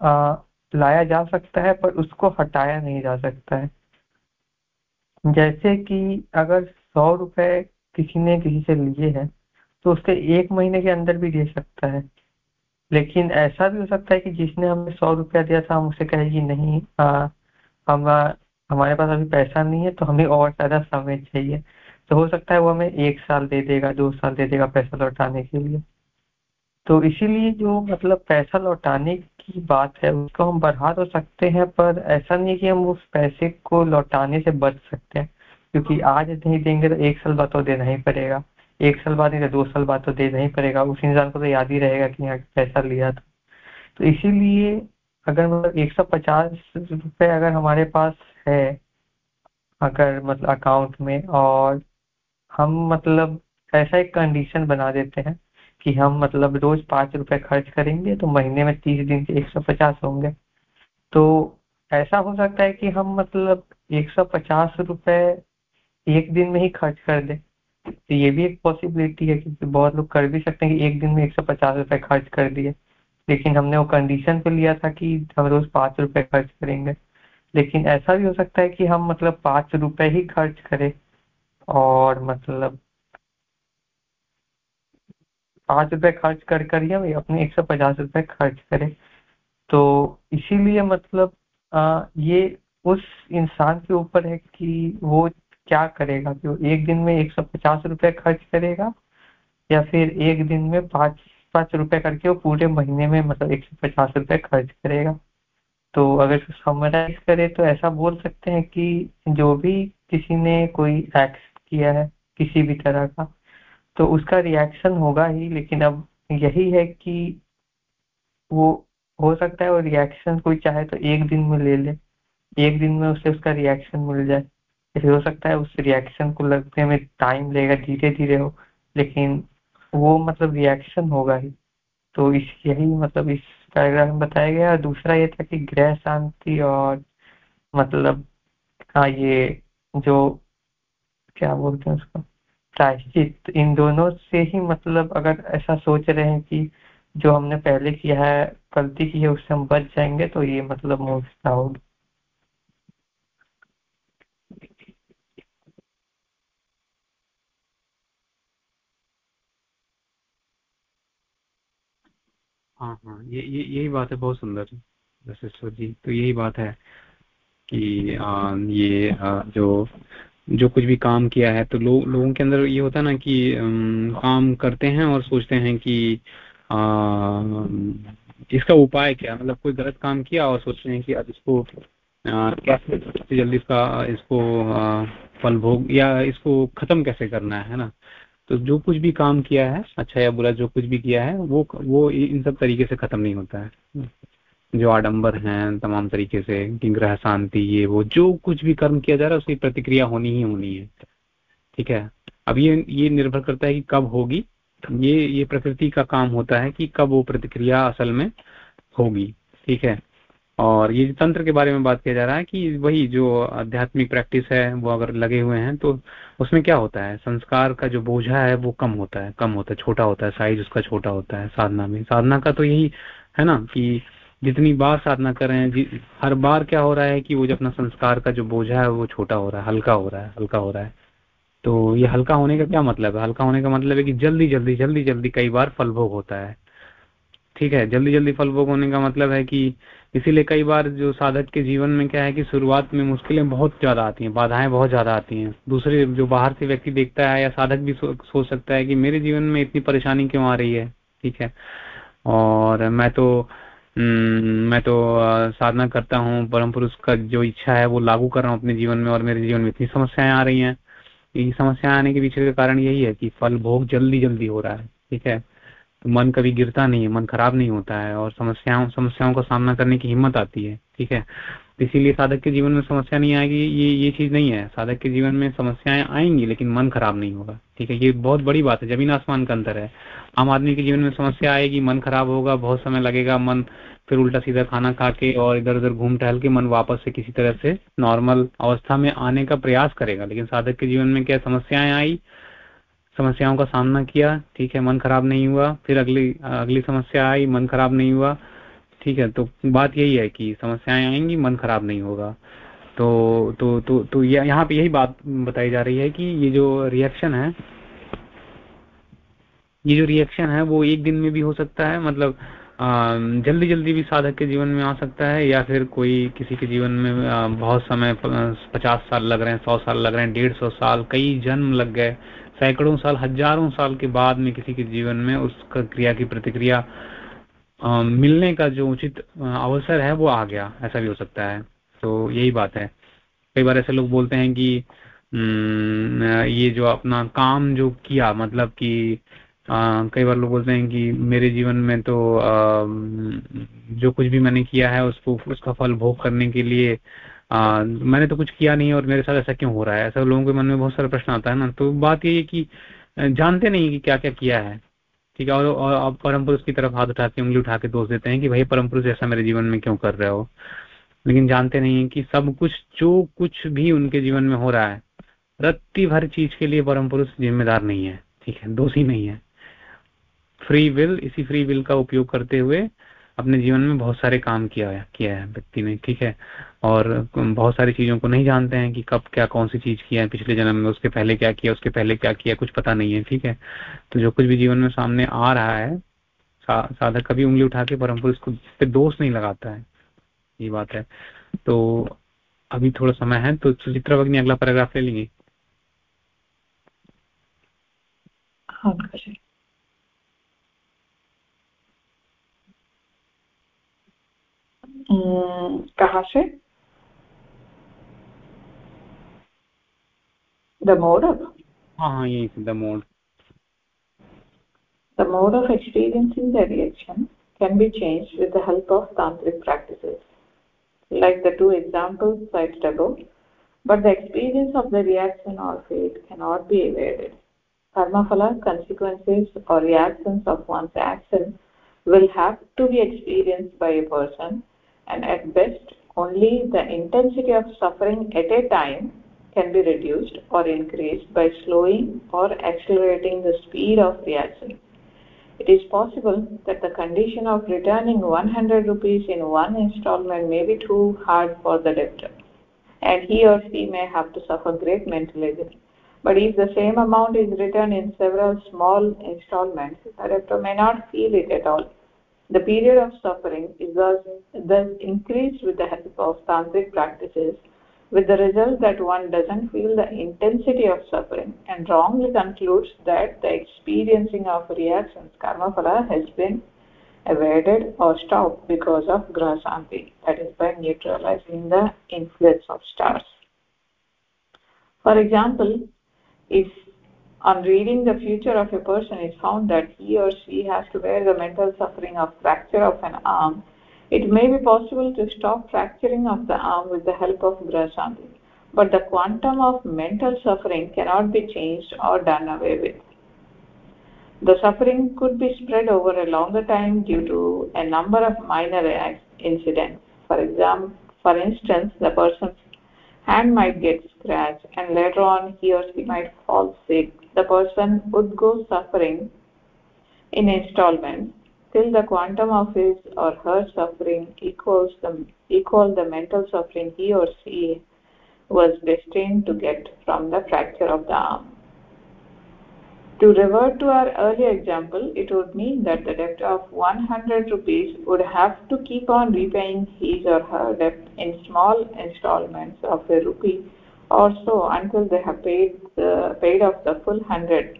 आ, लाया जा सकता है पर उसको हटाया नहीं जा सकता है। जैसे कि अगर सौ रुपए किसी ने किसी से लिए हैं तो उसके एक महीने के अंदर भी दे सकता है। लेकिन ऐसा भी हो सकता है कि जिसने हमें सौ रुपया दिया था हम उसे कहे कि नहीं आ, हम हमारे पास अभी पैसा नहीं है तो हमें और ज़्यादा समय चाहिए। तो हो सकता है वो हमें एक साल दे देगा, दो साल दे देगा पैसा लौटाने के लिए। तो इसीलिए जो मतलब पैसा लौटाने की बात है, उसको हम बढ़ा तो सकते हैं, पर ऐसा नहीं कि हम उस पैसे को लौटाने से बच सकते हैं। क्योंकि आज नहीं देंगे तो एक साल बाद तो देना ही पड़ेगा। एक साल बाद नहीं तो दो साल बाद तो देना ही पड़ेगा। उस इंसान को तो याद ही रहेगा कि यहाँ पैसा लिया था। तो इसीलिए अगर मतलब एक सौ पचास रुपये अगर हमारे पास है, अगर मतलब अकाउंट में और हम मतलब ऐसा एक कंडीशन बना देते हैं कि हम मतलब रोज पाँच रुपए खर्च करेंगे तो महीने में तीस दिन के एक सौ पचास होंगे। तो ऐसा हो सकता है कि हम मतलब एक सौ पचास रुपए एक दिन में ही खर्च कर दें। तो ये भी एक पॉसिबिलिटी है क्योंकि बहुत लोग कर भी सकते हैं कि एक दिन में एक सौ पचास रुपए खर्च कर दिए। लेकिन हमने वो कंडीशन पे लिया था कि हम रोज पाँच रुपए खर्च करेंगे। लेकिन ऐसा भी हो सकता है कि हम मतलब पाँच रुपए ही खर्च करें और मतलब पाँच रुपए खर्च कर कर ही हम अपने एक सौ पचास रुपए खर्च करें। तो इसीलिए मतलब आ, ये उस इंसान के ऊपर है कि वो क्या करेगा? कि वो एक दिन में एक सौ पचास रुपए खर्च करेगा या फिर एक दिन में पाँच पाँच रुपए करके वो पूरे महीने में मतलब एक सौ पचास रुपए खर्च करेगा? तो अगर समराइज करें तो ऐसा बोल सकते हैं कि जो भी किसी ने कोई एक्ट किया है, किसी भी तरह का तो उसका रिएक्शन होगा ही, लेकिन अब यही है कि वो हो सकता है वो रिएक्शन कोई चाहे तो एक दिन में ले ले, एक दिन में उसे उसका रिएक्शन मिल जाए। फिर हो सकता है उस रिएक्शन को लगने में टाइम लेगा धीरे धीरे हो, लेकिन वो मतलब रिएक्शन होगा ही। तो इस, यही मतलब इस पैराग्राफ में बताया गया दूसरा ये था कि ग्रह शांति और मतलब हाँ ये जो, क्या बोलते हैं उसको, प्रायश्चित, इन दोनों से ही मतलब अगर ऐसा सोच रहे हैं कि जो हमने पहले किया है, गलती की है, उससे हम बच जाएँगे तो ये मतलब मोक्षता होगी हाँ हाँ ये यही बात है बहुत सुंदर सिस्टर जी तो यही बात है कि आ, ये आ, जो जो कुछ भी काम किया है तो लो, लोगों के अंदर ये होता है ना कि आम, काम करते हैं और सोचते हैं कि आ, इसका उपाय क्या मतलब कोई गलत काम किया और सोच रहे हैं कि अब इसको कैसे जल्दी इसका इसको फल भोग या इसको खत्म कैसे करना है ना? तो जो कुछ भी काम किया है अच्छा या बुरा जो कुछ भी किया है, वो वो इन सब तरीके से खत्म नहीं होता है। जो आडंबर हैं, तमाम तरीके से ग्रह शांति, ये, वो, जो कुछ भी कर्म किया जा रहा है, उसकी प्रतिक्रिया होनी ही होनी है। ठीक है? अब ये ये निर्भर करता है कि कब होगी। ये ये प्रकृति का काम होता है कि कब वो प्रतिक्रिया असल में होगी। ठीक है? और ये तंत्र के बारे में बात किया जा रहा है कि वही जो आध्यात्मिक प्रैक्टिस है, वो अगर लगे हुए हैं तो उसमें क्या होता है? संस्कार का जो बोझा है, वो कम होता है, कम होता है, छोटा होता है साइज़ उसका छोटा होता है, साधना में। साधना का तो यही है ना कि जितनी बार साधना कर रहे हैं हर बार क्या हो रहा है कि वो जो अपना संस्कार का जो बोझा है, वो छोटा हो रहा है, हल्का हो रहा है, हल्का हो रहा है। तो ये हल्का होने का क्या मतलब है? हल्का होने का मतलब है कि जल्दी जल्दी जल्दी जल्दी कई बार फलभोग होता है। ठीक है, जल्दी जल्दी फलभोग होने का मतलब है कि इसीलिए कई बार जो साधक के जीवन में क्या है कि शुरुआत में मुश्किलें बहुत ज़्यादा आती हैं बाधाएँ बहुत ज़्यादा आती हैं। दूसरे जो बाहर से व्यक्ति देखता है या साधक भी सो, सोच सकता है कि मेरे जीवन में इतनी परेशानी क्यों आ रही है? ठीक है। और मैं तो हम्म, मैं तो साधना करता हूँ परम पुरुष का जो इच्छा है वो लागू कर रहा हूँ अपने जीवन में और मेरे जीवन में इतनी समस्याएँ आ रही हैं। ये समस्याएँ आने के पीछे का कारण यही है कि फल भोग जल्दी जल्दी हो रहा है। ठीक है। मन कभी गिरता नहीं है, मन खराब नहीं होता है और समस्याओं समस्याओं का सामना करने की हिम्मत आती है, ठीक है? इसीलिए साधक के जीवन में समस्या नहीं आएगी, ये ये चीज़ नहीं है। साधक के जीवन में समस्याएँ आएँगी, लेकिन मन खराब नहीं होगा, ठीक है? ये बहुत बड़ी बात है, ज़मीन आसमान का अंतर है। आम आदमी के जीवन में समस्या आएगी, मन खराब होगा, बहुत समय लगेगा, मन फिर उल्टा सीधा खाना खा के और इधर उधर घूम टहल के मन वापस से किसी तरह से नॉर्मल अवस्था में आने का प्रयास करेगा। लेकिन साधक के जीवन में क्या समस्याएँ आई? समस्याओं का सामना किया, ठीक है, मन खराब नहीं हुआ, फिर अगली अगली समस्या आई, मन खराब नहीं हुआ, ठीक है तो बात यही है कि समस्याएँ आएँगी, मन खराब नहीं होगा। तो तो तो तो यहाँ पे यही बात बताई जा रही है कि ये जो रिएक्शन है, ये जो रिएक्शन है, वो एक दिन में भी हो सकता है मतलब जल्दी जल्दी भी साधक के जीवन में आ सकता है, या फिर कोई किसी के जीवन में बहुत समय, पचास साल लग रहे हैं, सौ साल लग रहे हैं, डेढ़ सौ साल, कई जन्म लग गए सैकड़ों साल हज़ारों साल के बाद में किसी के जीवन में उसका क्रिया की प्रतिक्रिया आ, मिलने का जो उचित अवसर है वो आ गया ऐसा भी हो सकता है। तो यही बात है। कई बार ऐसे लोग बोलते हैं कि ये जो अपना काम जो किया मतलब कि कई बार लोग बोलते हैं कि मेरे जीवन में तो आ, जो कुछ भी मैंने किया है उसको उसका फल भोग करने के लिए आ, मैंने तो कुछ किया नहीं और मेरे साथ ऐसा क्यों हो रहा है? ऐसा लोगों के मन में बहुत सारा प्रश्न आता है ना। तो बात ये है कि जानते नहीं कि क्या क्या किया है। ठीक है? और, आप परम पुरुष की तरफ़ हाथ उठा के उंगली उठा के दोष देते हैं कि भाई परम पुरुष ऐसा मेरे जीवन में क्यों कर रहे हो? लेकिन जानते नहीं है कि सब कुछ जो कुछ भी उनके जीवन में हो रहा है रत्ती भर चीज़ के लिए परम पुरुष जिम्मेदार नहीं है। ठीक है? दोषी नहीं है। फ्री विल इसी फ्री विल का उपयोग करते हुए अपने जीवन में बहुत सारे काम किया है किया है व्यक्ति ने ठीक है? और बहुत सारी चीज़ों को नहीं जानते हैं कि कब क्या कौन सी चीज़ किया है पिछले जन्म में उसके पहले क्या किया उसके पहले क्या किया कुछ पता नहीं है ठीक है? तो जो कुछ भी जीवन में सामने आ रहा है सा, साधक कभी उंगली उठा के परम पुरुष को पे दोष नहीं लगाता है ये बात है। तो अभी थोड़ा समय है तो सुचित्रा भगनी अगला पैराग्राफ ले लेंगे। हाँ कहाँ से the mode of हाँ यही the mode the mode of experiencing the reaction can be changed with the help of tantric practices like the two examples cited above but the experience of the reaction or fate cannot be evaded karma phala consequences or reactions of one's action will have to be experienced by a person and at best only the intensity of suffering at a time can be reduced or increased by slowing or accelerating the speed of reaction. It is possible that the condition of returning 100 rupees in one installment may be too hard for the debtor, and he or she may have to suffer great mental agony. But if the same amount is returned in several small installments, the debtor may not feel it at all the period of suffering is thus, thus increased with the help of tantric practices, with the result that one doesn't feel the intensity of suffering and wrongly concludes that the experiencing of reactions, karma phala, has been evaded or stopped because of grahasanti, that is by neutralizing the influence of stars. For example, if on reading the future of a person is found that he or she has to bear the mental suffering of fracture of an arm, it may be possible to stop fracturing of the arm with the help of Grashanti. But the quantum of mental suffering cannot be changed or done away with. The suffering could be spread over a longer time due to a number of minor incidents. For example, for instance, the person's hand might get scratched and later on he or she might fall sick. The person would go suffering in installments till the quantum of his or her suffering equals the, equal the mental suffering he or she was destined to get from the fracture of the arm. To revert to our earlier example, it would mean that the debt of 100 rupees would have to keep on repaying his or her debt in small installments of a rupee or so until they have paid, the, paid off the full 100.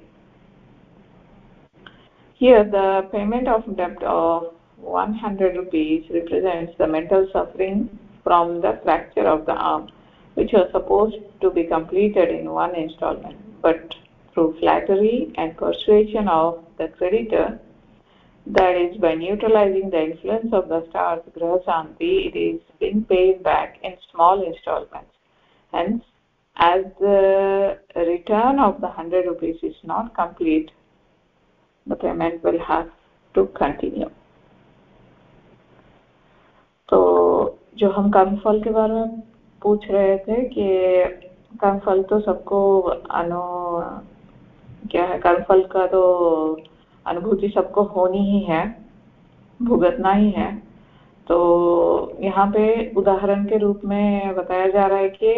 Here, the payment of debt of 100 rupees represents the mental suffering from the fracture of the arm, which was supposed to be completed in one installment. But through flattery and persuasion of the creditor, that is, by neutralizing the influence of the stars Grahasanti, it is being paid back in small installments. Hence, as the return of the 100 rupees is not complete, the payment will have to continue. तो जो हम कर्मफल के बारे में पूछ रहे थे कि कर्मफल तो सबको अनु क्या है कर्मफल का तो अनुभूति सबको होनी ही है भुगतना ही है तो यहाँ पे उदाहरण के रूप में बताया जा रहा है कि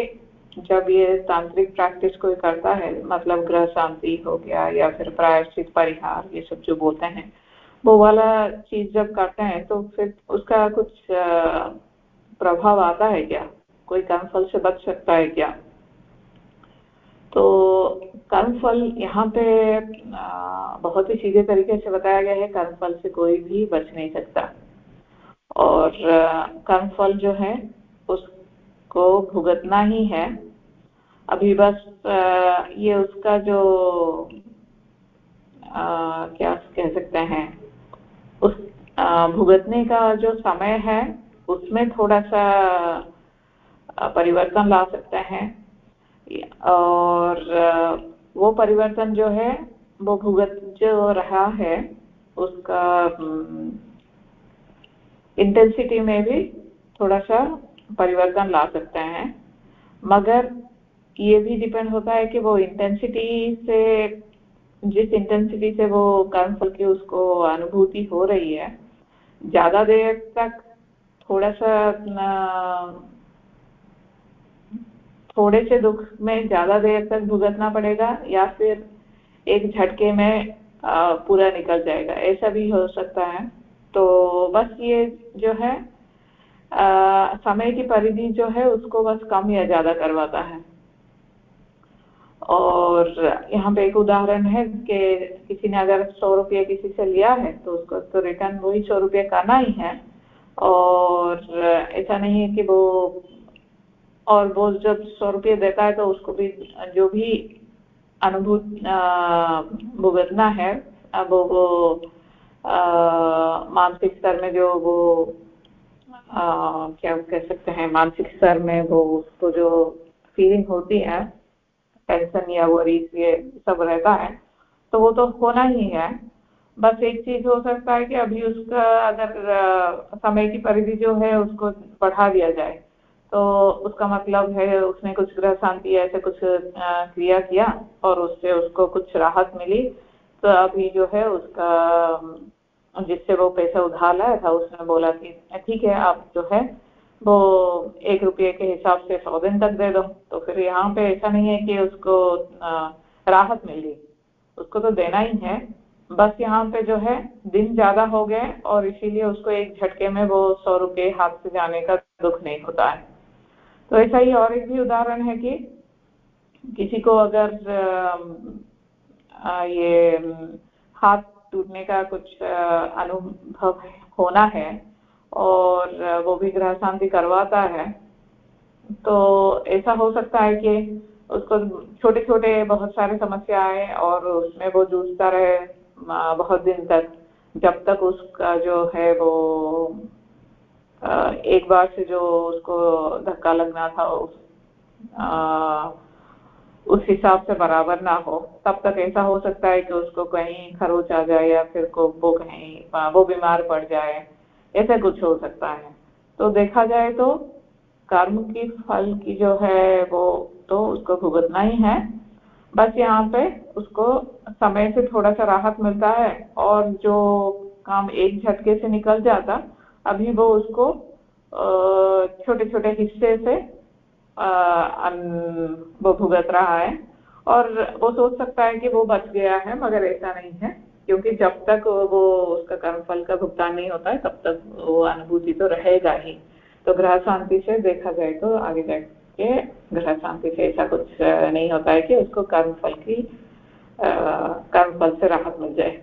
जब ये तांत्रिक प्रैक्टिस कोई करता है मतलब ग्रह शांति हो गया या फिर प्रायश्चित परिहार, ये सब जो बोलते हैं, वो वाला चीज़ जब करते हैं तो फिर उसका कुछ प्रभाव आता है क्या? कोई कर्म फल से बच सकता है क्या? तो कर्मफल यहाँ पे बहुत ही सीधे तरीके से बताया गया है कर्म फल से कोई भी बच नहीं सकता। और कर्मफल जो है, उसको भुगतना ही है अभी बस ये उसका जो आ, क्या कह सकते हैं उस भुगतने का जो समय है उसमें थोड़ा सा परिवर्तन ला सकते हैं। और वो परिवर्तन जो है वो भुगत जो रहा है उसका इंटेंसिटी में भी थोड़ा सा परिवर्तन ला सकते हैं। मगर ये भी डिपेंड होता है कि वो इंटेंसिटी से जिस इंटेंसिटी से वो कर्मफल की उसको अनुभूति हो रही है ज़्यादा देर तक थोड़ा सा थोड़े से दुख में ज़्यादा देर तक भुगतना पड़ेगा या फिर एक झटके में पूरा निकल जाएगा ऐसा भी हो सकता है। तो बस ये जो है आ, समय की परिधि जो है उसको बस कम या ज़्यादा करवाता है। और यहाँ पे एक उदाहरण है कि किसी ने अगर सौ रुपये किसी से लिया है तो उसको तो रिटर्न वही सौ रुपये करना ही है। और ऐसा नहीं है कि वो और वो जब सौ रुपये देता है तो उसको भी जो भी अनुभूत भुगतना है अब वो मानसिक स्तर में जो वो आ, क्या कह सकते हैं मानसिक स्तर में वो उसको जो फीलिंग होती है टेंशन या वरीज ये सब रहता है तो वो तो होना ही है। बस एक चीज़ हो सकता है कि अभी उसका अगर समय की परिधि जो है उसको बढ़ा दिया जाए तो उसका मतलब है उसने कुछ ग्रह शांति ऐसे कुछ क्रिया किया और उससे उसको कुछ राहत मिली तो अभी जो है उसका, जिससे वो पैसा उधार लाया था उसने बोला कि ठीक है, आप जो है वो एक रुपये के हिसाब से सौ दिन तक दे दो। तो फिर यहाँ पे ऐसा नहीं है कि उसको राहत मिल उसको तो देना ही है। बस यहाँ पे जो है, दिन ज़्यादा हो गए और इसीलिए उसको एक झटके में वो सौ रुपये हाथ से जाने का दुख नहीं होता है। तो ऐसा ही और एक भी उदाहरण है कि किसी को अगर ये हाथ टूटने का कुछ अनुभव होना है और वो भी ग्रह शांति करवाता है। तो ऐसा हो सकता है कि उसको छोटे छोटे बहुत सारे समस्या आए और उसमें वो जूझता रहे बहुत दिन तक। जब तक उसका जो है वो एक बार से जो उसको धक्का लगना था उस आ, उस हिसाब से बराबर ना हो। तब तक ऐसा हो सकता है कि उसको कहीं खरोच आ जाए या फिर को वो कहीं वो बीमार पड़ जाए। ऐसा कुछ हो सकता है। तो देखा जाए तो कर्म की फल की जो है वो तो उसको भुगतना ही है। बस यहाँ पे उसको समय से थोड़ा सा राहत मिलता है और जो काम एक झटके से निकल जाता, अभी वो उसको छोटे छोटे हिस्से से वो भुगत रहा है। और वो सोच सकता है कि वो बच गया है, मगर ऐसा नहीं है। क्योंकि जब तक वो उसका कर्मफल का भुगतान नहीं होता है, तब तक वो अनुभूति तो रहेगा ही। तो ग्रह शांति से देखा जाए तो आगे जाके ग्रह शांति से ऐसा कुछ नहीं होता है कि उसको कर्मफल की कर्मफल से राहत मिल जाए।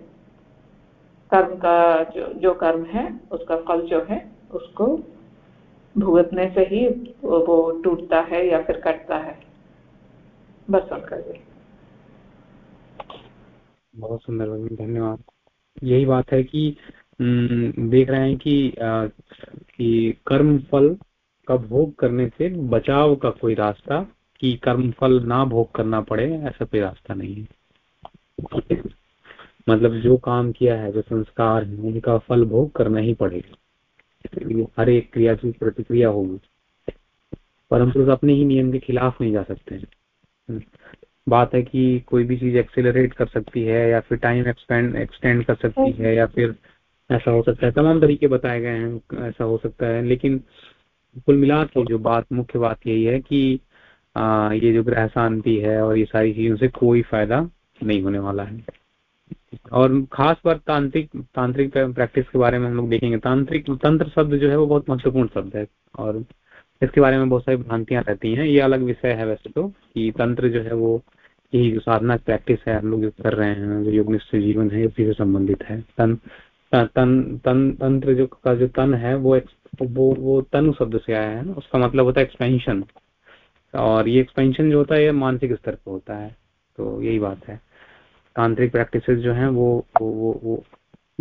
कर्म का जो जो कर्म है, उसका फल जो है, उसको भुगतने से ही वो टूटता है या फिर कटता है। बस उनका जी बहुत सुंदर धन्यवाद। यही बात है कि देख रहे हैं कि आ, कि कर्म फल का भोग करने से बचाव का कोई रास्ता कि कर्म फल ना भोग करना पड़े ऐसा कोई रास्ता नहीं है। मतलब जो काम किया है जो संस्कार है उनका फल भोग करना ही पड़ेगा। हर एक क्रिया की प्रतिक्रिया होगी। परंतु अपने ही नियम के खिलाफ नहीं जा सकते। बात है कि कोई भी चीज़ एक्सेलरेट कर सकती है या फिर टाइम एक्सपेंड एक्सटेंड कर सकती है या फिर ऐसा हो सकता है। तमाम तरीके बताए गए हैं ऐसा हो सकता है। लेकिन कुल मिला के जो बात मुख्य बात यही है कि आ, ये जो ग्रह शांति है और ये सारी चीज़ों से कोई फ़ायदा नहीं होने वाला है। और खास बात तांत्रिक तांत्रिक प्रैक्टिस के बारे में हम लोग देखेंगे। तांत्रिक तंत्र शब्द जो है वो बहुत महत्वपूर्ण शब्द है। और इसके बारे में बहुत सारी भ्रांतियाँ रहती हैं। ये अलग विषय है वैसे तो कि तंत्र जो है वो यही जो साधना प्रैक्टिस है हम लोग कर रहे हैं जो योग निश्चित जीवन है उसी से संबंधित है। तन तन तन तंत्र जो का जो तन है वो वो वो तनु शब्द से आया है ना उसका मतलब होता है एक्सपेंशन और ये एक्सपेंशन जो होता है ये मानसिक स्तर पर होता है तो यही बात है। तांत्रिक प्रैक्टिस जो है वो वो वो,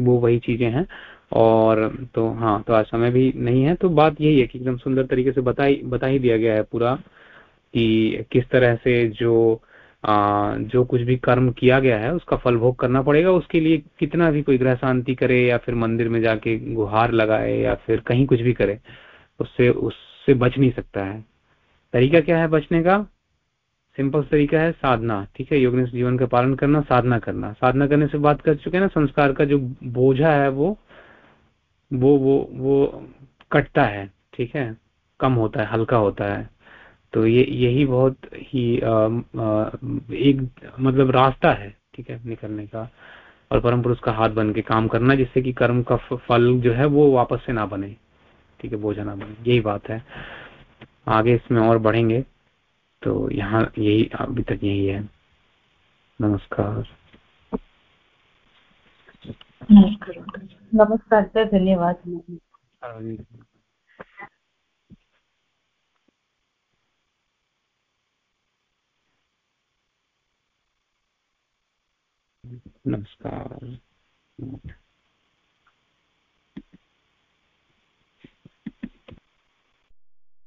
वो वही चीज़ें हैं। और तो हाँ तो आज समय भी नहीं है। तो बात यही है कि एकदम सुंदर तरीके से बताई बता ही दिया गया है पूरा कि किस तरह से जो आ, जो कुछ भी कर्म किया गया है उसका फल भोग करना पड़ेगा। उसके लिए कितना भी कोई ग्रह शांति करे या फिर मंदिर में जाके गुहार लगाए या फिर कहीं कुछ भी करे उससे उससे बच नहीं सकता है। तरीका क्या है बचने का? सिंपल तरीका है साधना ठीक है? योग जीवन का पालन करना साधना करना। साधना करने से बात कर चुके हैं ना संस्कार का जो बोझा है वो वो वो वो कटता है ठीक है? कम होता है हल्का होता है। तो ये यही बहुत ही आ, आ, एक मतलब रास्ता है ठीक है निकलने का। और परम पुरुष का हाथ बन के काम करना जिससे कि कर्म का फल जो है वो वापस से ना बने ठीक है बोझा ना बने। यही बात है। आगे इसमें और बढ़ेंगे तो यहाँ यही अभी तक यही है। नमस्कार। नमस्कार सर धन्यवाद। नमस्कार।